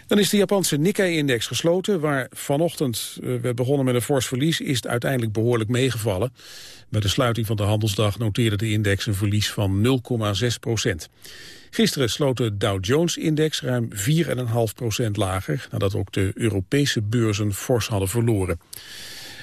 Dan is de Japanse Nikkei-index gesloten, waar vanochtend uh, werd begonnen met een fors verlies, is het uiteindelijk behoorlijk meegevallen. Bij de sluiting van de handelsdag noteerde de index een verlies van 0,6 procent. Gisteren sloot de Dow Jones-index ruim 4,5 procent lager, nadat ook de Europese beurzen fors hadden verloren.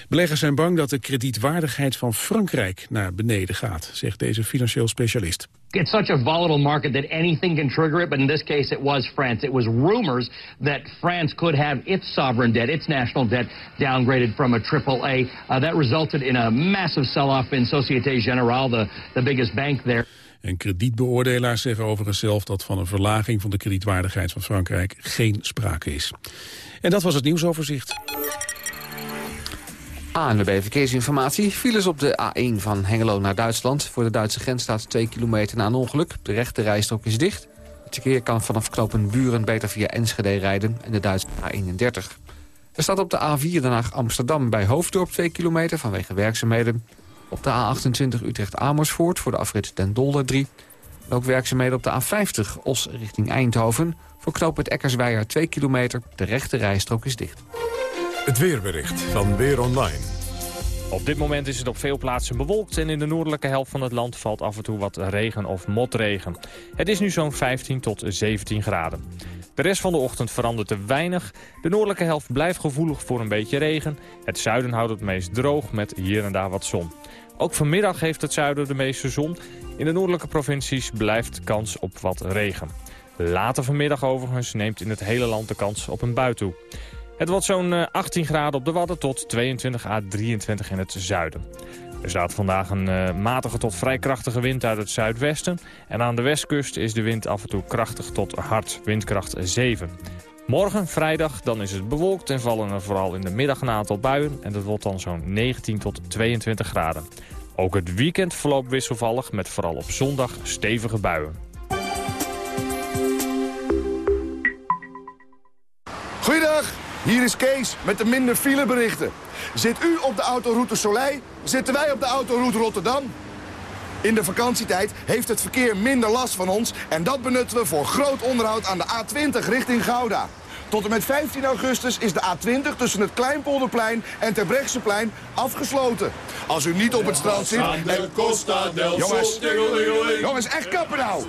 Beleggers zijn bang dat de kredietwaardigheid van Frankrijk naar beneden gaat, zegt deze financieel specialist. It's such a volatile market that anything can trigger it, but in this case it was France. It was rumors that France could have its sovereign debt, its national debt, downgraded from a AAA. Uh, that resulted in a massive sell-off in Societe Generale, the, the biggest bank there. En kredietbeoordelaars zeggen overigens zelf dat van een verlaging van de kredietwaardigheid van Frankrijk geen sprake is. En dat was het nieuwsoverzicht. ANWB Verkeersinformatie. Files op de A1 van Hengelo naar Duitsland. Voor de Duitse grens staat 2 kilometer na een ongeluk. De rechte rijstrook is dicht. Het verkeer kan vanaf knopen Buren beter via Enschede rijden en de Duitse A31. Er staat op de A4 Den Haag Amsterdam bij Hoofddorp 2 kilometer vanwege werkzaamheden. Op de A28 Utrecht-Amersfoort voor de afrit Den Dolder 3. En ook werkzaamheden op de A50 Os richting Eindhoven. Voor knooppunt Eckersweijer 2 kilometer. De rechte rijstrook is dicht. Het weerbericht van Weer Online. Op dit moment is het op veel plaatsen bewolkt en in de noordelijke helft van het land valt af en toe wat regen of motregen. Het is nu zo'n 15 tot 17 graden. De rest van de ochtend verandert er weinig. De noordelijke helft blijft gevoelig voor een beetje regen. Het zuiden houdt het meest droog met hier en daar wat zon. Ook vanmiddag heeft het zuiden de meeste zon. In de noordelijke provincies blijft kans op wat regen. Later vanmiddag overigens neemt in het hele land de kans op een bui toe. Het wordt zo'n 18 graden op de Wadden tot 22 à 23 in het zuiden. Er staat vandaag een uh, matige tot vrij krachtige wind uit het zuidwesten. En aan de westkust is de wind af en toe krachtig tot hard, windkracht 7. Morgen, vrijdag, dan is het bewolkt en vallen er vooral in de middag een aantal buien. En dat wordt dan zo'n 19 tot 22 graden. Ook het weekend verloopt wisselvallig met vooral op zondag stevige buien. Goeiedag, hier is Kees met de minder fileberichten. Zit u op de autoroute Soleil, zitten wij op de autoroute Rotterdam. In de vakantietijd heeft het verkeer minder last van ons... en dat benutten we voor groot onderhoud aan de A20 richting Gouda. Tot en met 15 augustus is de A20 tussen het Kleinpolderplein en Terbrechtseplein afgesloten. Als u niet op het strand zit... En... Jongens, jongens, echt kappen nou!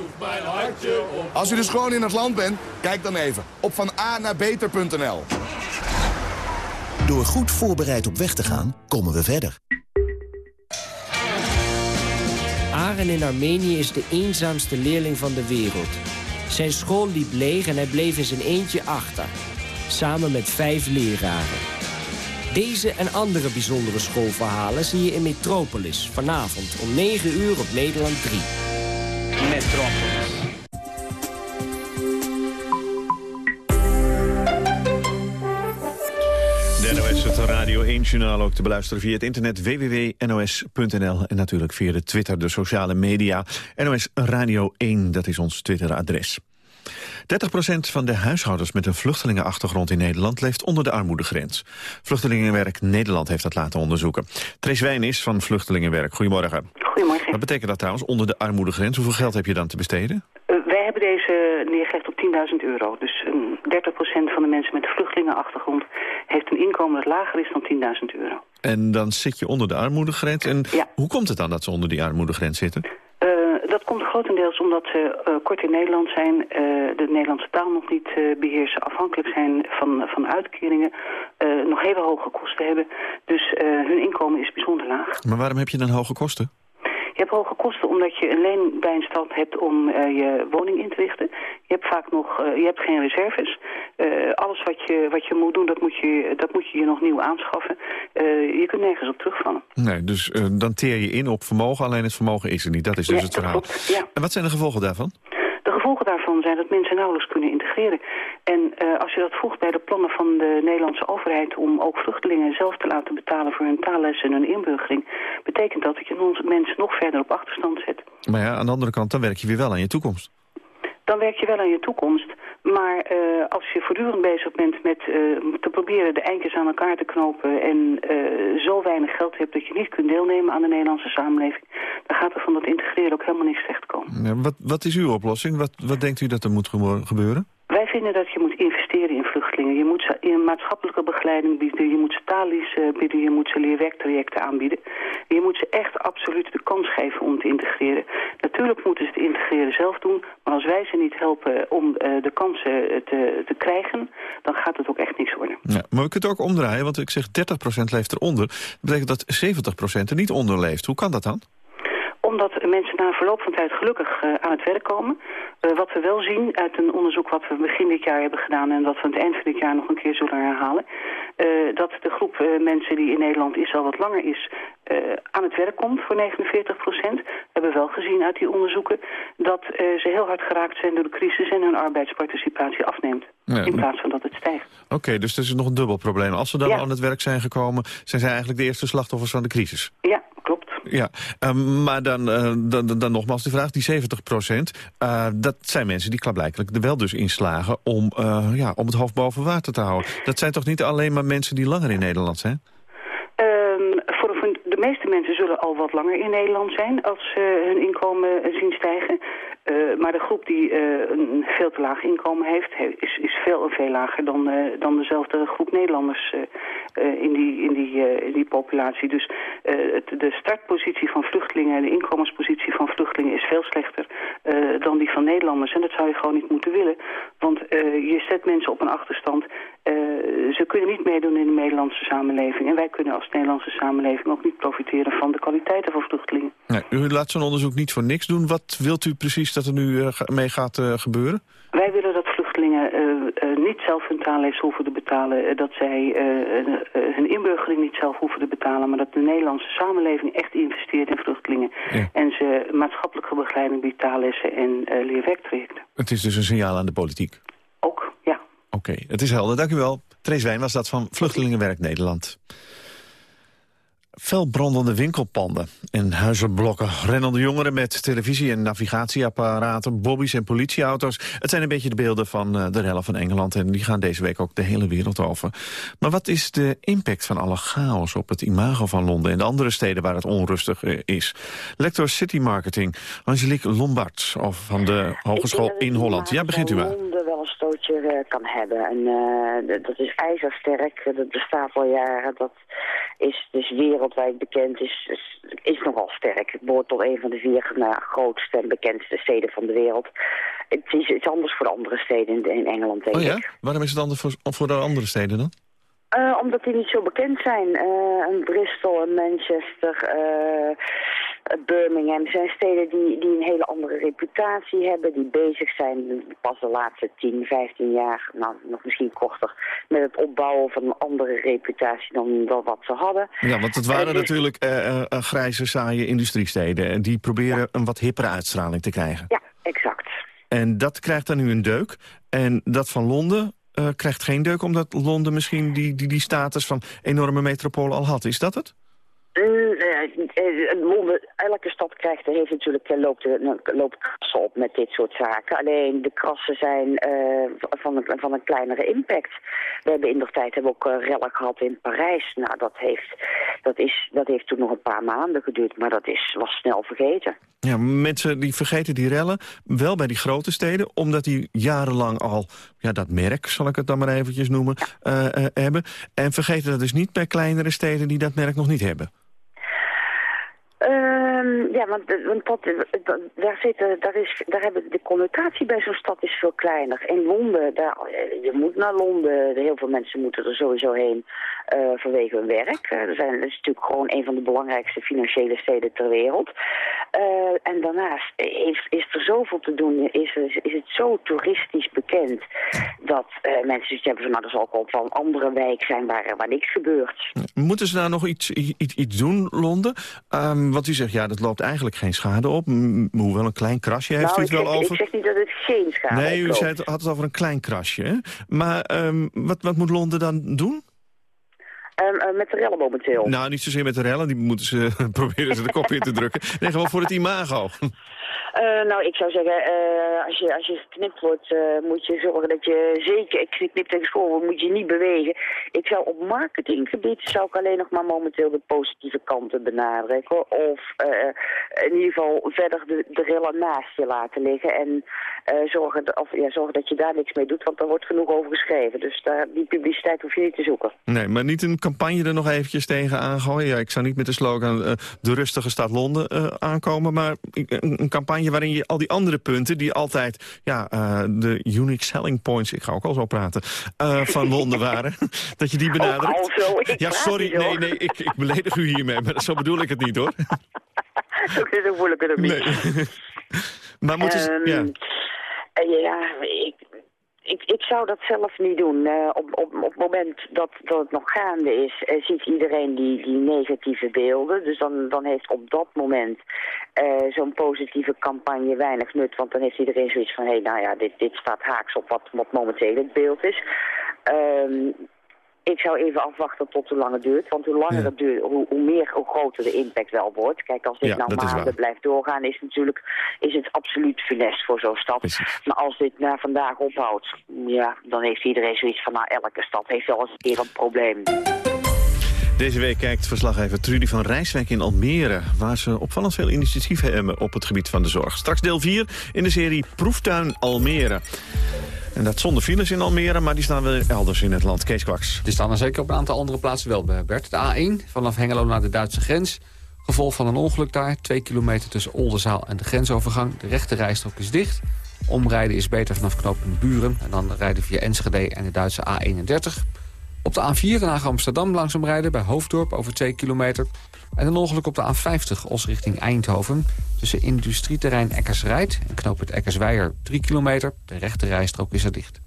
Als u dus gewoon in het land bent, kijk dan even op van A naar beter.nl. Door goed voorbereid op weg te gaan, komen we verder. Aren in Armenië is de eenzaamste leerling van de wereld. Zijn school liep leeg en hij bleef in zijn eentje achter. Samen met vijf leraren. Deze en andere bijzondere schoolverhalen zie je in Metropolis. Vanavond om 9 uur op Nederland 3. Metropolis. 1-journaal ook te beluisteren via het internet www.nos.nl en natuurlijk via de Twitter, de sociale media. NOS Radio 1, dat is ons Twitteradres. 30% van de huishoudens met een vluchtelingenachtergrond in Nederland leeft onder de armoedegrens. Vluchtelingenwerk Nederland heeft dat laten onderzoeken. Trace Wijn is van Vluchtelingenwerk. Goedemorgen. Goedemorgen. Wat betekent dat trouwens, onder de armoedegrens? Hoeveel geld heb je dan te besteden? Uh, wij hebben deze 10.000 euro. Dus um, 30% van de mensen met een vluchtelingenachtergrond heeft een inkomen dat lager is dan 10.000 euro. En dan zit je onder de armoedegrens. En ja. hoe komt het dan dat ze onder die armoedegrens zitten? Uh, dat komt grotendeels omdat ze uh, kort in Nederland zijn, uh, de Nederlandse taal nog niet beheersen, afhankelijk zijn van, van uitkeringen, nog hele hoge kosten hebben. Dus hun inkomen is bijzonder laag. Maar waarom heb je dan hoge kosten? Je hebt hoge kosten omdat je een leen bij een stad hebt om uh, je woning in te richten. Je hebt vaak nog, uh, je hebt geen reserves. Uh, alles wat je, wat je moet doen, dat moet je, dat moet je je nog nieuw aanschaffen. je kunt nergens op terugvallen. Nee, dus dan teer je in op vermogen, alleen het vermogen is er niet. Dat is dus ja, het verhaal. Klopt, ja. En wat zijn de gevolgen daarvan? Daarvan zijn dat mensen nauwelijks kunnen integreren. En uh, als je dat voegt bij de plannen van de Nederlandse overheid om ook vluchtelingen zelf te laten betalen voor hun taalles en hun inburgering, betekent dat dat je mensen nog verder op achterstand zet. Maar ja, aan de andere kant, dan werk je weer wel aan je toekomst dan werk je wel aan je toekomst. Maar uh, als je voortdurend bezig bent met uh, te proberen de eindjes aan elkaar te knopen... en uh, zo weinig geld hebt dat je niet kunt deelnemen aan de Nederlandse samenleving... dan gaat er van dat integreren ook helemaal niks terecht komen. Ja, wat, wat is uw oplossing? Wat, wat denkt u dat er moet gebeuren? Vinden dat je moet investeren in vluchtelingen. Je moet ze in maatschappelijke begeleiding bieden. Je moet ze taallies bieden. Je moet ze leerwerktrajecten aanbieden. Je moet ze echt absoluut de kans geven om te integreren. Natuurlijk moeten ze het integreren zelf doen. Maar als wij ze niet helpen om uh, de kansen te, te krijgen... dan gaat het ook echt niks worden. Ja, maar we kunnen het ook omdraaien. Want ik zeg 30% leeft eronder. Dat betekent dat 70% er niet onder leeft. Hoe kan dat dan? Omdat mensen na verloop van tijd gelukkig uh, aan het werk komen. Uh, wat we wel zien uit een onderzoek wat we begin dit jaar hebben gedaan... en dat we aan het eind van dit jaar nog een keer zullen herhalen... Uh, dat de groep mensen die in Nederland is al wat langer is... aan het werk komt voor 49 procent. We hebben wel gezien uit die onderzoeken... dat ze heel hard geraakt zijn door de crisis... en hun arbeidsparticipatie afneemt. Ja, in plaats van dat het stijgt. Oké, okay, dus dat is nog een dubbel probleem. Als ze dan ja. aan het werk zijn gekomen... zijn zij eigenlijk de eerste slachtoffers van de crisis. Ja, klopt. Ja, um, maar dan, uh, dan, dan nogmaals de vraag, die 70 procent... Uh, dat zijn mensen die klaarblijkelijk er wel dus inslagen... om, uh, ja, om het hoofd boven water te houden. Dat zijn toch niet alleen maar mensen die langer in Nederland zijn? Voor de meeste mensen zullen al wat langer in Nederland zijn... als ze hun inkomen zien stijgen. Uh, maar de groep die uh, een veel te laag inkomen heeft, is, is veel en veel lager dan, uh, dan dezelfde groep Nederlanders in, die, in, die, in die populatie. Dus het, de startpositie van vluchtelingen en de inkomenspositie van vluchtelingen is veel slechter dan die van Nederlanders. En dat zou je gewoon niet moeten willen, want je zet mensen op een achterstand. ze kunnen niet meedoen in de Nederlandse samenleving. En wij kunnen als Nederlandse samenleving ook niet profiteren van de kwaliteiten van vluchtelingen. Nee, u laat zo'n onderzoek niet voor niks doen. Wat wilt u precies dat er nu uh, mee gaat uh, gebeuren? Wij willen dat vluchtelingen uh, niet zelf hun taalles hoeven te betalen. dat zij hun inburgering niet zelf hoeven te betalen. Maar dat de Nederlandse samenleving echt investeert in vluchtelingen. Ja. En ze maatschappelijke begeleiding biedt taallessen en leerwerktrajecten. Het is dus een signaal aan de politiek? Ook, ja. Oké, okay, het is helder. Dank u wel. Trees Wijn was dat van Vluchtelingenwerk Nederland felbrandende winkelpanden en huizenblokken. Rennende jongeren met televisie- en navigatieapparaten, bobby's en politieauto's. Het zijn een beetje de beelden van uh, de rellen van Engeland... en die gaan deze week ook de hele wereld over. Maar wat is de impact van alle chaos op het imago van Londen... en de andere steden waar het onrustig uh, is? Lector City Marketing, Angelique Lombard of van de Hogeschool in Holland. Ja, begint u maar stootje uh, kan hebben. En uh, dat is ijzersterk, dat bestaat al jaren. Dat is dus wereldwijd bekend, is, is, is nogal sterk. Het behoort tot een van de vier nou, grootste en bekendste steden van de wereld. Het is iets anders voor de andere steden in, in Engeland, denk oh ja? Waarom is het anders voor, voor de andere steden dan? Uh, omdat die niet zo bekend zijn. Uh, Bristol, een Manchester, uh, Birmingham zijn steden die, die een hele andere reputatie hebben. Die bezig zijn pas de laatste 10, 15 jaar, nou nog misschien korter, met het opbouwen van een andere reputatie dan, dan wat ze hadden. Ja, want het waren dus, natuurlijk grijze, saaie industriesteden. En die proberen ja. een wat hippere uitstraling te krijgen. Ja, exact. En dat krijgt dan nu een deuk. En dat van Londen, krijgt geen deuk... omdat Londen misschien die, die, die status van enorme metropool al had. Is dat het? Uh, Londen, elke stad krijgt, heeft natuurlijk, loopt, loopt krassen op met dit soort zaken. Alleen de krassen zijn uh, van, een, van een kleinere impact. We hebben in de tijd hebben ook uh, rellen gehad in Parijs. Nou, dat heeft, dat, is, dat heeft toen nog een paar maanden geduurd, maar dat is, was snel vergeten. Ja, mensen die vergeten die rellen wel bij die grote steden... omdat die jarenlang al ja, dat merk, zal ik het dan maar eventjes noemen, uh, hebben. En vergeten dat dus niet bij kleinere steden die dat merk nog niet hebben. Um, ja, want, want dat, daar, zitten, daar, is, daar hebben de connotatie bij zo'n stad is veel kleiner. In Londen, daar, je moet naar Londen, heel veel mensen moeten er sowieso heen vanwege hun werk. Er zijn, dat is natuurlijk gewoon een van de belangrijkste financiële steden ter wereld. Eh, en daarnaast is, is er zoveel te doen, is, is het zo toeristisch bekend... dat mensen zoiets hebben van, nou, dat zal ook wel van andere wijk zijn waar, waar niks gebeurt. Moeten ze daar nog iets, iets, iets doen, Londen? Um, want u zegt, ja, dat loopt eigenlijk geen schade op. hoewel een klein krasje heeft nou, u het wel zeg, over. ik zeg niet dat het geen schade Nee, u zei het, had het over een klein krasje. Hè? Maar um, wat, wat moet Londen dan doen? Um, uh, met de rellen momenteel. Nou, niet zozeer met de rellen. Die moeten ze <laughs> proberen ze de kop in te drukken. Nee, gewoon voor het imago. Uh, nou, ik zou zeggen, uh, als, je, als je geknipt wordt, uh, moet je zorgen dat je zeker, ik knip tegen school, moet je niet bewegen. Ik zou op marketinggebied, zou ik alleen nog maar momenteel de positieve kanten benadrukken. Of in ieder geval verder de, de rillen naast je laten liggen. En zorgen, of, ja, zorgen dat je daar niks mee doet, want er wordt genoeg over geschreven. Dus daar, die publiciteit hoef je niet te zoeken. Nee, maar niet een campagne er nog eventjes tegen aangooien. Ja, ik zou niet met de slogan de rustige stad Londen aankomen, maar een campagne waarin je al die andere punten... die altijd ja, uh, de unique selling points, ik ga ook al zo praten... Uh, van Londen <laughs> waren, <laughs> dat je die benadert. Zo, ja, sorry, nee, nee, ik, ik beledig u hiermee, maar zo bedoel ik het niet, hoor. <laughs> Zo voel ik het ook niet. Nee. maar moeten ze... Um, ja. ja, ik, ik, ik zou dat zelf niet doen. Uh, op, op, op het moment dat, dat het nog gaande is, uh, ziet iedereen die, die negatieve beelden. Dus dan, dan heeft op dat moment uh, zo'n positieve campagne weinig nut. Want dan heeft iedereen zoiets van, hé, hey, nou ja, dit, dit staat haaks op wat, wat momenteel het beeld is. Ik zou even afwachten tot hoe lang het duurt. Want hoe langer ja. het duurt, hoe, hoe, meer, hoe groter de impact wel wordt. Kijk, als dit ja, nou maanden blijft doorgaan, is, natuurlijk, is het absoluut funest voor zo'n stad. Precies. Maar als dit na vandaag ophoudt, ja, dan heeft iedereen zoiets van, nou, elke stad heeft wel eens een keer een probleem. Deze week kijkt verslaggever Trudy van Rijswijk in Almere... waar ze opvallend veel initiatief hebben op het gebied van de zorg. Straks deel 4 in de serie Proeftuin Almere. En dat zonder files in Almere, maar die staan wel elders in het land. Kees Kwaks. Die staan er zeker op een aantal andere plaatsen wel, Bert. De A1 vanaf Hengelo naar de Duitse grens. Gevolg van een ongeluk daar. Twee kilometer tussen Oldenzaal en de grensovergang. De rechte rijstrook is dicht. Omrijden is beter vanaf knooppunt Buren. En dan rijden via Enschede en de Duitse A31. Op de A4 Den Haag Amsterdam langzaam rijden bij Hoofddorp over 2 kilometer. En een ongeluk op de A50 Os richting Eindhoven. Tussen industrieterrein Eckersrijd en knooppunt Eckersweijer 3 kilometer. De rechte rijstrook is er dicht.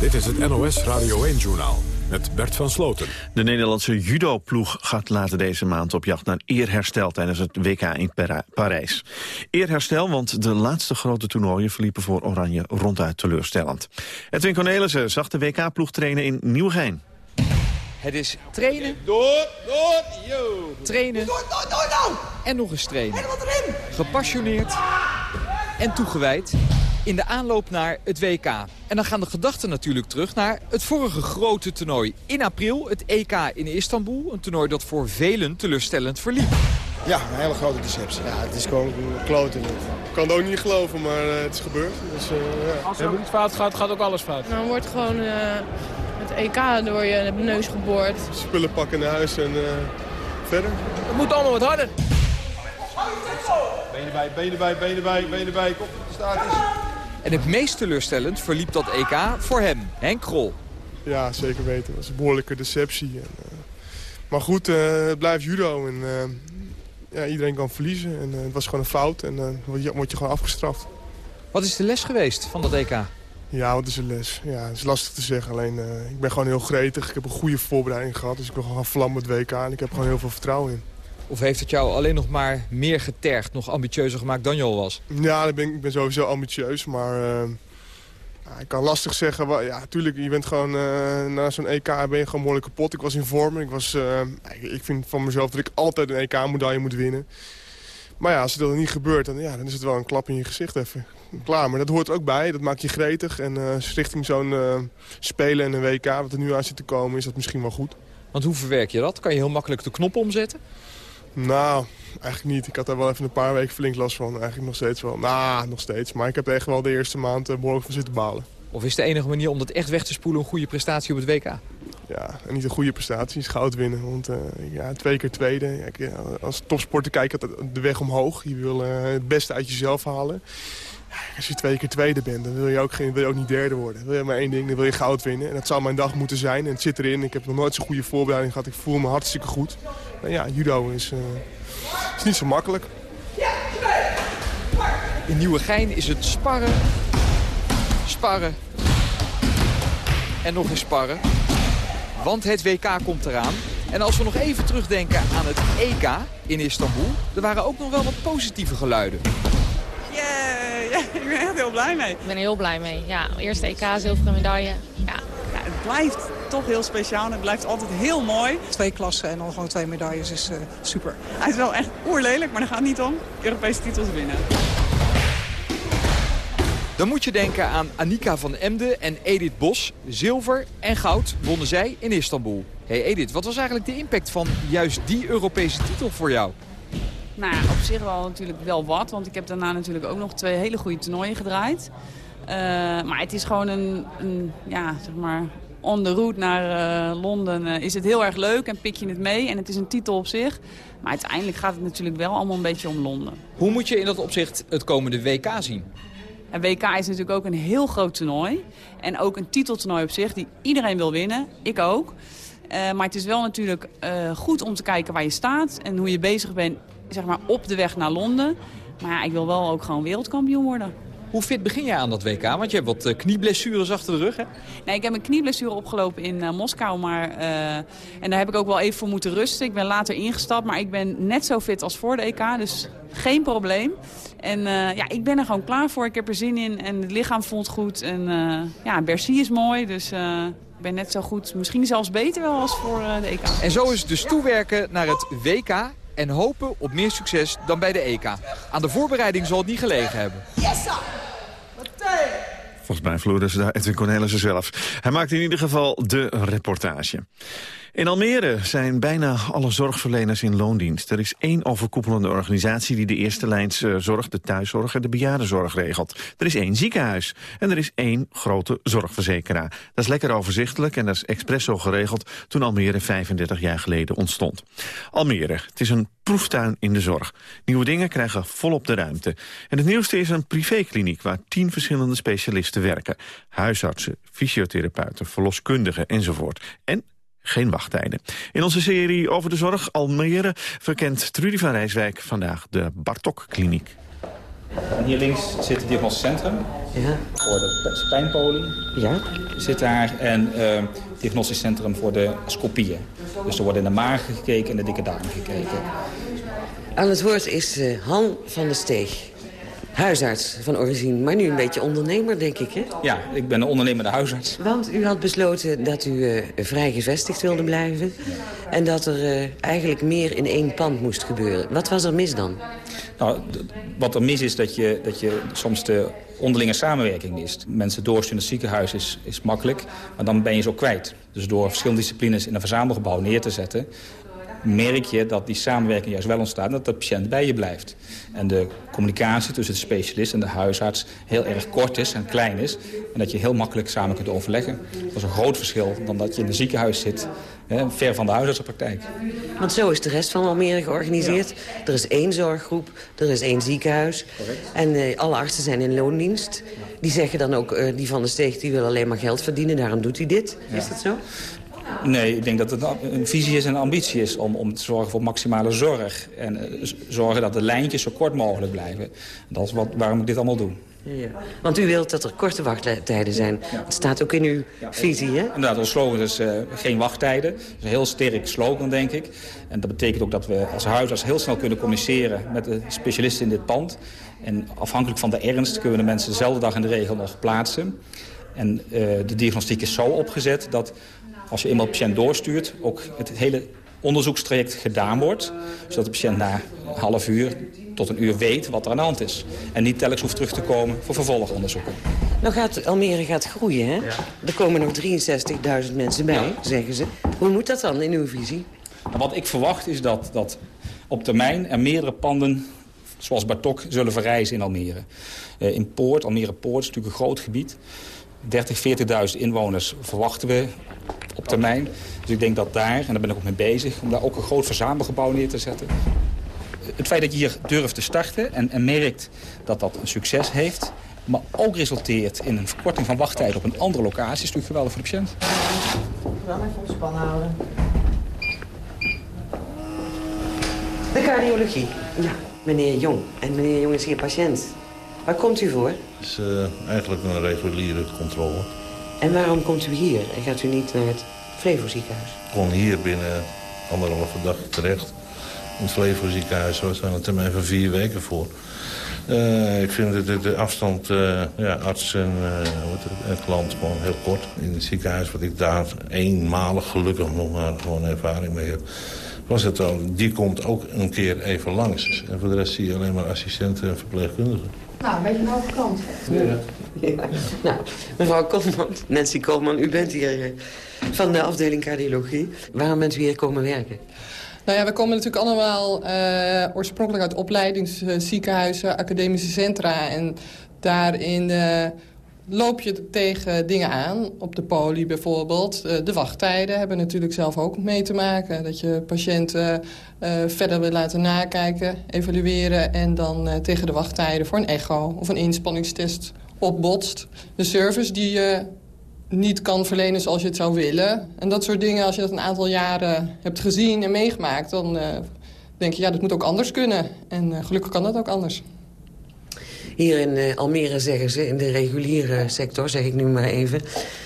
Dit is het NOS Radio 1-journaal met Bert van Sloten. De Nederlandse judo-ploeg gaat later deze maand op jacht naar eerherstel tijdens het WK in Parijs. Eerherstel, want de laatste grote toernooien verliepen voor Oranje ronduit teleurstellend. Edwin Cornelissen zag de WK-ploeg trainen in Nieuwegein. Het is trainen, Door, door, yo. trainen Door, door, door, door. en nog eens trainen. En wat erin. Gepassioneerd en toegewijd in de aanloop naar het WK. En dan gaan de gedachten natuurlijk terug naar het vorige grote toernooi. In april, het EK in Istanbul. Een toernooi dat voor velen teleurstellend verliep. Ja, een hele grote deceptie. Ja, het is gewoon kloten. Ik kan het ook niet geloven, maar uh, het is gebeurd. Dus, uh, ja. Als er iets fout gaat, gaat ook alles fout. Dan wordt gewoon uh, het EK door je neus geboord. Spullen pakken naar huis en verder. Het moet allemaal wat harder. Benen bij, benen bij, benen bij, benen bij. Kom, de staat is. En het meest teleurstellend verliep dat EK voor hem, Henk Krol. Ja, zeker weten. Dat was een behoorlijke deceptie. En, uh, maar goed, uh, het blijft judo. En, uh, ja, iedereen kan verliezen. En, het was gewoon een fout. En dan word je gewoon afgestraft. Wat is de les geweest van dat EK? Ja, wat is de les? Ja, het is lastig te zeggen. Alleen, ik ben gewoon heel gretig. Ik heb een goede voorbereiding gehad. Dus ik ben gewoon vlam met WK. En ik heb gewoon heel veel vertrouwen in. Of heeft het jou alleen nog maar meer getergd, nog ambitieuzer gemaakt dan je al was? Ja, ik ben, ik ben sowieso ambitieus, maar uh, ik kan lastig zeggen. Ja, tuurlijk, je bent gewoon, uh, na zo'n EK ben je gewoon moeilijk kapot. Ik was in vorm, ik, was, uh, ik vind van mezelf dat ik altijd een EK-medaille moet winnen. Maar ja, als dat niet gebeurt, dan, ja, dan is het wel een klap in je gezicht even. Klaar, maar dat hoort er ook bij, dat maakt je gretig. En richting zo'n spelen en een WK, wat er nu aan zit te komen, is dat misschien wel goed. Want hoe verwerk je dat? Kan je heel makkelijk de knop omzetten? Nou, eigenlijk niet. Ik had daar wel even een paar weken flink last van. Eigenlijk nog steeds wel. Nou, nog steeds. Maar ik heb er echt wel de eerste maand behoorlijk van zitten balen. Of is de enige manier om dat echt weg te spoelen een goede prestatie op het WK? Ja, en niet een goede prestatie, is goud winnen. Want uh, ja, twee keer tweede. Ja, als topsporter kijk je de weg omhoog. Je wil uh, het beste uit jezelf halen. Als je twee keer tweede bent, dan wil je, ook geen, wil je ook niet derde worden. Wil je maar één ding, dan wil je goud winnen. En dat zou mijn dag moeten zijn. En het zit erin. Ik heb nog nooit zo'n goede voorbereiding gehad. Ik voel me hartstikke goed. Maar ja, judo is, uh, is niet zo makkelijk. In Nieuwegein is het sparren, sparren en nog eens sparren. Want het WK komt eraan. En als we nog even terugdenken aan het EK in Istanbul... er waren ook nog wel wat positieve geluiden. Yeah, ja, <laughs> ik ben echt heel blij mee. Ik ben er heel blij mee. Ja, eerste EK, zilveren medaille. Ja. ja, het blijft toch heel speciaal en het blijft altijd heel mooi. Twee klassen en dan gewoon twee medailles is uh, super. Hij is wel echt oerlelijk, maar daar gaat het niet om. Europese titels winnen. Dan moet je denken aan Annika van Emden en Edith Bos. Zilver en goud wonnen zij in Istanbul. Hey Edith, wat was eigenlijk de impact van juist die Europese titel voor jou? Nou, op zich wel natuurlijk wel wat. Want ik heb daarna natuurlijk ook nog twee hele goede toernooien gedraaid. Uh, maar het is gewoon een, een, ja, zeg maar, on the route naar uh, Londen uh, is het heel erg leuk en pik je het mee. En het is een titel op zich. Maar uiteindelijk gaat het natuurlijk wel allemaal een beetje om Londen. Hoe moet je in dat opzicht het komende WK zien? En WK is natuurlijk ook een heel groot toernooi. En ook een titeltoernooi op zich die iedereen wil winnen. Ik ook. Uh, maar het is wel natuurlijk uh, goed om te kijken waar je staat. En hoe je bezig bent zeg maar, op de weg naar Londen. Maar ja, ik wil wel ook gewoon wereldkampioen worden. Hoe fit begin jij aan dat WK? Want je hebt wat uh, knieblessures achter de rug, hè? Nee, ik heb een knieblessure opgelopen in uh, Moskou. Maar, uh, en daar heb ik ook wel even voor moeten rusten. Ik ben later ingestapt, maar ik ben net zo fit als voor de EK. Dus geen probleem. En ja, ik ben er gewoon klaar voor. Ik heb er zin in en het lichaam voelt goed. En ja, Bercy is mooi, dus ik ben net zo goed. Misschien zelfs beter wel als voor de EK. En zo is het dus toewerken naar het WK en hopen op meer succes dan bij de EK. Aan de voorbereiding zal het niet gelegen hebben. Yes, Volgens mij vloerde ze daar Edwin Cornelissen zelf. Hij maakt in ieder geval de reportage. In Almere zijn bijna alle zorgverleners in loondienst. Er is één overkoepelende organisatie die de eerste lijns uh, zorg, de thuiszorg en de bejaardenzorg regelt. Er is één ziekenhuis en er is één grote zorgverzekeraar. Dat is lekker overzichtelijk en dat is expres zo geregeld toen Almere 35 jaar geleden ontstond. Almere, het is een proeftuin in de zorg. Nieuwe dingen krijgen volop de ruimte. En het nieuwste is een privékliniek waar tien verschillende specialisten werken. Huisartsen, fysiotherapeuten, verloskundigen enzovoort. En geen wachttijden. In onze serie over de zorg Almere verkent Trudy van Rijswijk vandaag de Bartok-kliniek. En hier links zit het diagnostisch ja. voor de pijnpolie. Ja. Zit daar en uh, het diagnostisch centrum voor de scopieën. Dus er wordt in de maag gekeken en de dikke darm gekeken. Aan het woord is uh, Han van der Steeg. Huisarts van origine, maar nu een beetje ondernemer, denk ik, hè? Ja, ik ben een ondernemende huisarts. Want u had besloten dat u uh, vrij gevestigd wilde blijven... en dat er uh, eigenlijk meer in één pand moest gebeuren. Wat was er mis dan? Nou, wat er mis is dat je, dat je soms de onderlinge samenwerking mist. Mensen doorsturen naar het ziekenhuis is, is makkelijk, maar dan ben je zo kwijt. Dus door verschillende disciplines in een verzamelgebouw neer te zetten merk je dat die samenwerking juist wel ontstaat... en dat de patiënt bij je blijft. En de communicatie tussen de specialist en de huisarts heel erg kort is en klein is... en dat je heel makkelijk samen kunt overleggen. Dat is een groot verschil dan dat je in een ziekenhuis zit... Hè, ver van de huisartsenpraktijk. Want zo is de rest van Almere georganiseerd. Er is één zorggroep, er is één ziekenhuis. Correct. En uh, alle artsen zijn in loondienst. Die zeggen dan ook, uh, die van de steeg, die wil alleen maar geld verdienen. Daarom doet hij dit. Ja. Is dat zo? Nee, ik denk dat het een visie is en een ambitie is om, om te zorgen voor maximale zorg. En uh, zorgen dat de lijntjes zo kort mogelijk blijven. Dat is wat, waarom ik dit allemaal doe. Ja. Want u wilt dat er korte wachttijden zijn. Ja. Het staat ook in uw ja, visie, hè? Inderdaad, de slogan is uh, geen wachttijden. Dat is een heel sterk slogan, denk ik. En dat betekent ook dat we als huisarts heel snel kunnen communiceren... met de specialisten in dit pand. En afhankelijk van de ernst kunnen we de mensen dezelfde dag in de regel nog plaatsen. En uh, de diagnostiek is zo opgezet dat als je eenmaal de patiënt doorstuurt... ook het hele onderzoekstraject gedaan wordt. Zodat de patiënt na een half uur tot een uur weet wat er aan de hand is. En niet telkens hoeft terug te komen voor vervolgonderzoeken. Nou gaat Almere gaat groeien, hè? Ja. Er komen nog 63.000 mensen bij, ja. zeggen ze. Hoe moet dat dan in uw visie? Nou, wat ik verwacht is dat, dat op termijn er meerdere panden zoals Bartok zullen verrijzen in Almere. Uh, in Poort, Almere Poort is natuurlijk een groot gebied. 30, 40.000 inwoners verwachten we op termijn. Dus ik denk dat daar, en daar ben ik ook mee bezig... om daar ook een groot verzamelgebouw neer te zetten. Het feit dat je hier durft te starten en, en merkt dat dat een succes heeft... maar ook resulteert in een verkorting van wachttijd op een andere locatie... is natuurlijk geweldig voor de patiënt. Wel even ontspannen houden. De cardiologie. Ja, meneer Jong. En meneer Jong is hier patiënt. Waar komt u voor? Het is uh, eigenlijk een reguliere controle. En waarom komt u hier en gaat u niet naar het Flevo ziekenhuis? Ik kon hier binnen anderhalve dag terecht. In het Flevo ziekenhuis was daar een termijn van vier weken voor. Uh, ik vind de, de afstand uh, ja, arts en, uh, en klant gewoon heel kort. In het ziekenhuis, wat ik daar eenmalig gelukkig nog maar gewoon ervaring mee heb... was het al, die komt ook een keer even langs. En voor de rest zie je alleen maar assistenten en verpleegkundigen. Nou, een beetje een hoge kant. Ja. Ja. Nou, mevrouw Koolman, Nancy Koolman, u bent hier van de afdeling cardiologie. Waarom bent u hier komen werken? Nou ja, we komen natuurlijk allemaal uh, oorspronkelijk uit opleidingsziekenhuizen, academische centra. En daarin uh, loop je tegen dingen aan. Op de poli bijvoorbeeld. Uh, de wachttijden hebben natuurlijk zelf ook mee te maken. Dat je patiënten verder wil laten nakijken, evalueren... en dan tegen de wachttijden voor een echo of een inspanningstest opbotst. De service die je niet kan verlenen zoals je het zou willen. En dat soort dingen, als je dat een aantal jaren hebt gezien en meegemaakt... dan uh, denk je, ja, dat moet ook anders kunnen. En uh, gelukkig kan dat ook anders. Hier in uh, Almere zeggen ze, in de reguliere sector, zeg ik nu maar even...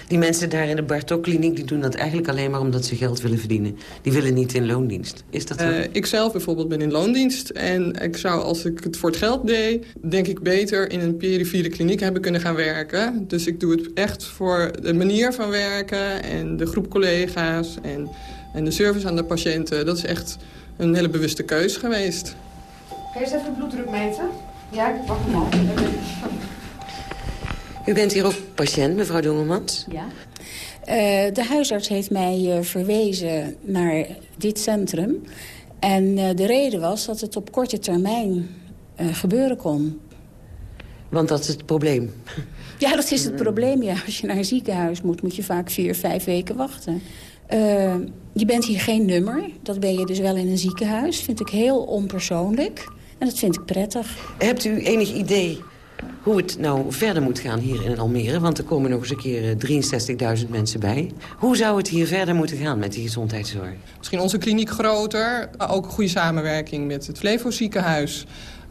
die mensen daar in de Bartok-kliniek die doen dat eigenlijk alleen maar omdat ze geld willen verdienen. Die willen niet in loondienst. Is dat zo? Uh, ik zelf bijvoorbeeld ben in loondienst. En ik zou, als ik het voor het geld deed... denk ik beter in een perifere kliniek hebben kunnen gaan werken. Dus ik doe het echt voor de manier van werken... en de groep collega's en, en de service aan de patiënten. Dat is echt een hele bewuste keus geweest. Kun je eens even bloeddruk meten? Ja, ik wacht hem al. U bent hier ook patiënt, mevrouw Dongelmans? Ja. Uh, de huisarts heeft mij uh, verwezen naar dit centrum. En uh, de reden was dat het op korte termijn gebeuren kon. Want dat is het probleem? Ja, dat is het probleem. Ja. Als je naar een ziekenhuis moet, moet je vaak vier, vijf weken wachten. je bent hier geen nummer. Dat ben je dus wel in een ziekenhuis. Vind ik heel onpersoonlijk. En dat vind ik prettig. Hebt u enig idee hoe het nou verder moet gaan hier in Almere? Want er komen nog eens een keer 63.000 mensen bij. Hoe zou het hier verder moeten gaan met die gezondheidszorg? Misschien onze kliniek groter, maar ook een goede samenwerking met het Flevo ziekenhuis.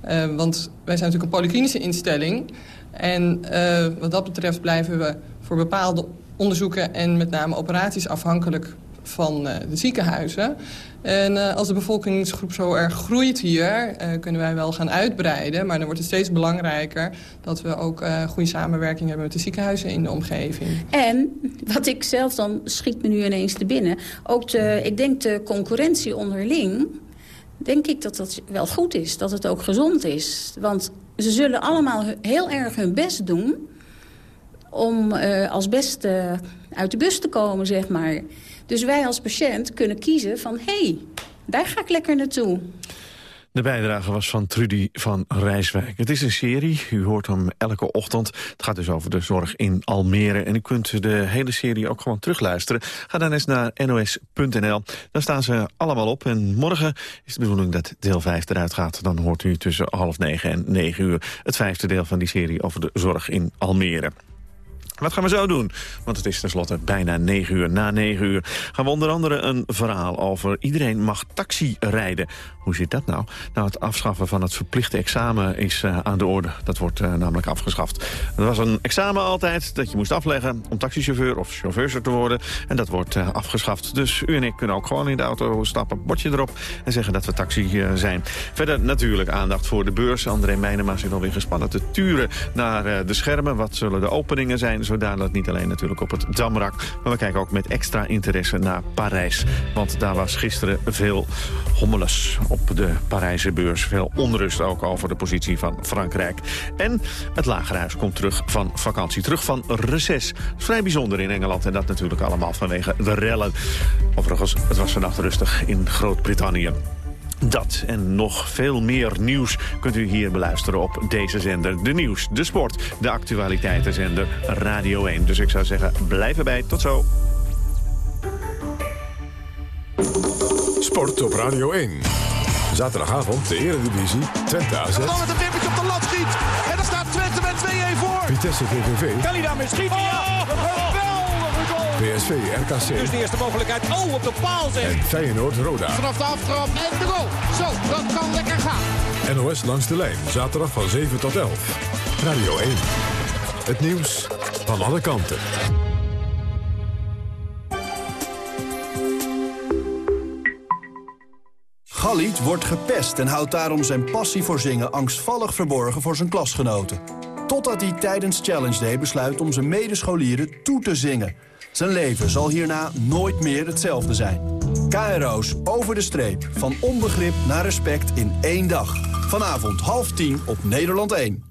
Uh, want wij zijn natuurlijk een polyklinische instelling. En uh, wat dat betreft blijven we voor bepaalde onderzoeken en met name operaties afhankelijk van uh, de ziekenhuizen. En uh, als de bevolkingsgroep zo erg groeit hier, uh, kunnen wij wel gaan uitbreiden. Maar dan wordt het steeds belangrijker dat we ook goede samenwerking hebben met de ziekenhuizen in de omgeving. En, wat ik zelf dan schiet me nu ineens te binnen, ook de, ik denk de concurrentie onderling, denk ik dat dat wel goed is. Dat het ook gezond is. Want ze zullen allemaal heel erg hun best doen om als beste uit de bus te komen, zeg maar. Dus wij als patiënt kunnen kiezen van... hé, hey, daar ga ik lekker naartoe. De bijdrage was van Trudy van Rijswijk. Het is een serie, u hoort hem elke ochtend. Het gaat dus over de zorg in Almere. En u kunt de hele serie ook gewoon terugluisteren. Ga dan eens naar nos.nl. Daar staan ze allemaal op. En morgen is de bedoeling dat deel 5 eruit gaat. Dan hoort u tussen half negen en negen uur... het vijfde deel van die serie over de zorg in Almere. Wat gaan we zo doen? Want het is tenslotte bijna 9 uur. Na 9 uur gaan we onder andere een verhaal over iedereen mag taxi rijden. Hoe zit dat nou? Nou, het afschaffen van het verplichte examen is uh, aan de orde. Dat wordt uh, namelijk afgeschaft. Er was een examen altijd dat je moest afleggen om taxichauffeur of chauffeur te worden. En dat wordt uh, afgeschaft. Dus u en ik kunnen ook gewoon in de auto stappen, bordje erop en zeggen dat we taxi zijn. Verder natuurlijk aandacht voor de beurs. André Meijnema zit alweer gespannen te turen naar de schermen. Wat zullen de openingen zijn? Zodanig niet alleen natuurlijk op het Damrak... maar we kijken ook met extra interesse naar Parijs. Want daar was gisteren veel hommeles op de Parijse beurs. Veel onrust ook over de positie van Frankrijk. En het Lagerhuis komt terug van vakantie, terug van reces. Vrij bijzonder in Engeland en dat natuurlijk allemaal vanwege de rellen. Overigens, het was vannacht rustig in Groot-Brittannië. Dat en nog veel meer nieuws kunt u hier beluisteren op deze zender. De nieuws, de sport, de actualiteitenzender Radio 1. Dus ik zou zeggen, blijf erbij. Tot zo. Sport op Radio 1. Zaterdagavond de Eredivisie, Twente AZ. En dan met een wippertje op de lat schiet. En dan staat Twente met 2-1 voor. Vitesse VVV. Kan hij daarmee schieten? Oh, ja, goal PSV RKC. Dus de eerste mogelijkheid. Oh, op de paal zeg. En Feyenoord Roda. Vanaf de aftrap en de goal. Zo, dat kan lekker gaan. NOS langs de lijn. Zaterdag van 7 tot 11. Radio 1. Het nieuws van alle kanten. Galit wordt gepest en houdt daarom zijn passie voor zingen angstvallig verborgen voor zijn klasgenoten. Totdat hij tijdens Challenge Day besluit om zijn medescholieren toe te zingen. Zijn leven zal hierna nooit meer hetzelfde zijn. KRO's Over de Streep. Van onbegrip naar respect in één dag. Vanavond half tien op Nederland 1.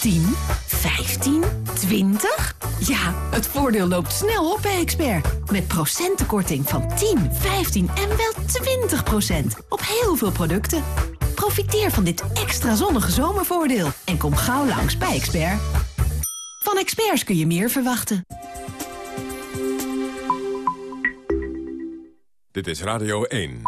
10, 15, 20? Ja, het voordeel loopt snel op bij Expert. Met procentenkorting van 10, 15 en wel 20 procent. Op heel veel producten. Profiteer van dit extra zonnige zomervoordeel. En kom gauw langs bij Expert. Van experts kun je meer verwachten. Dit is Radio 1.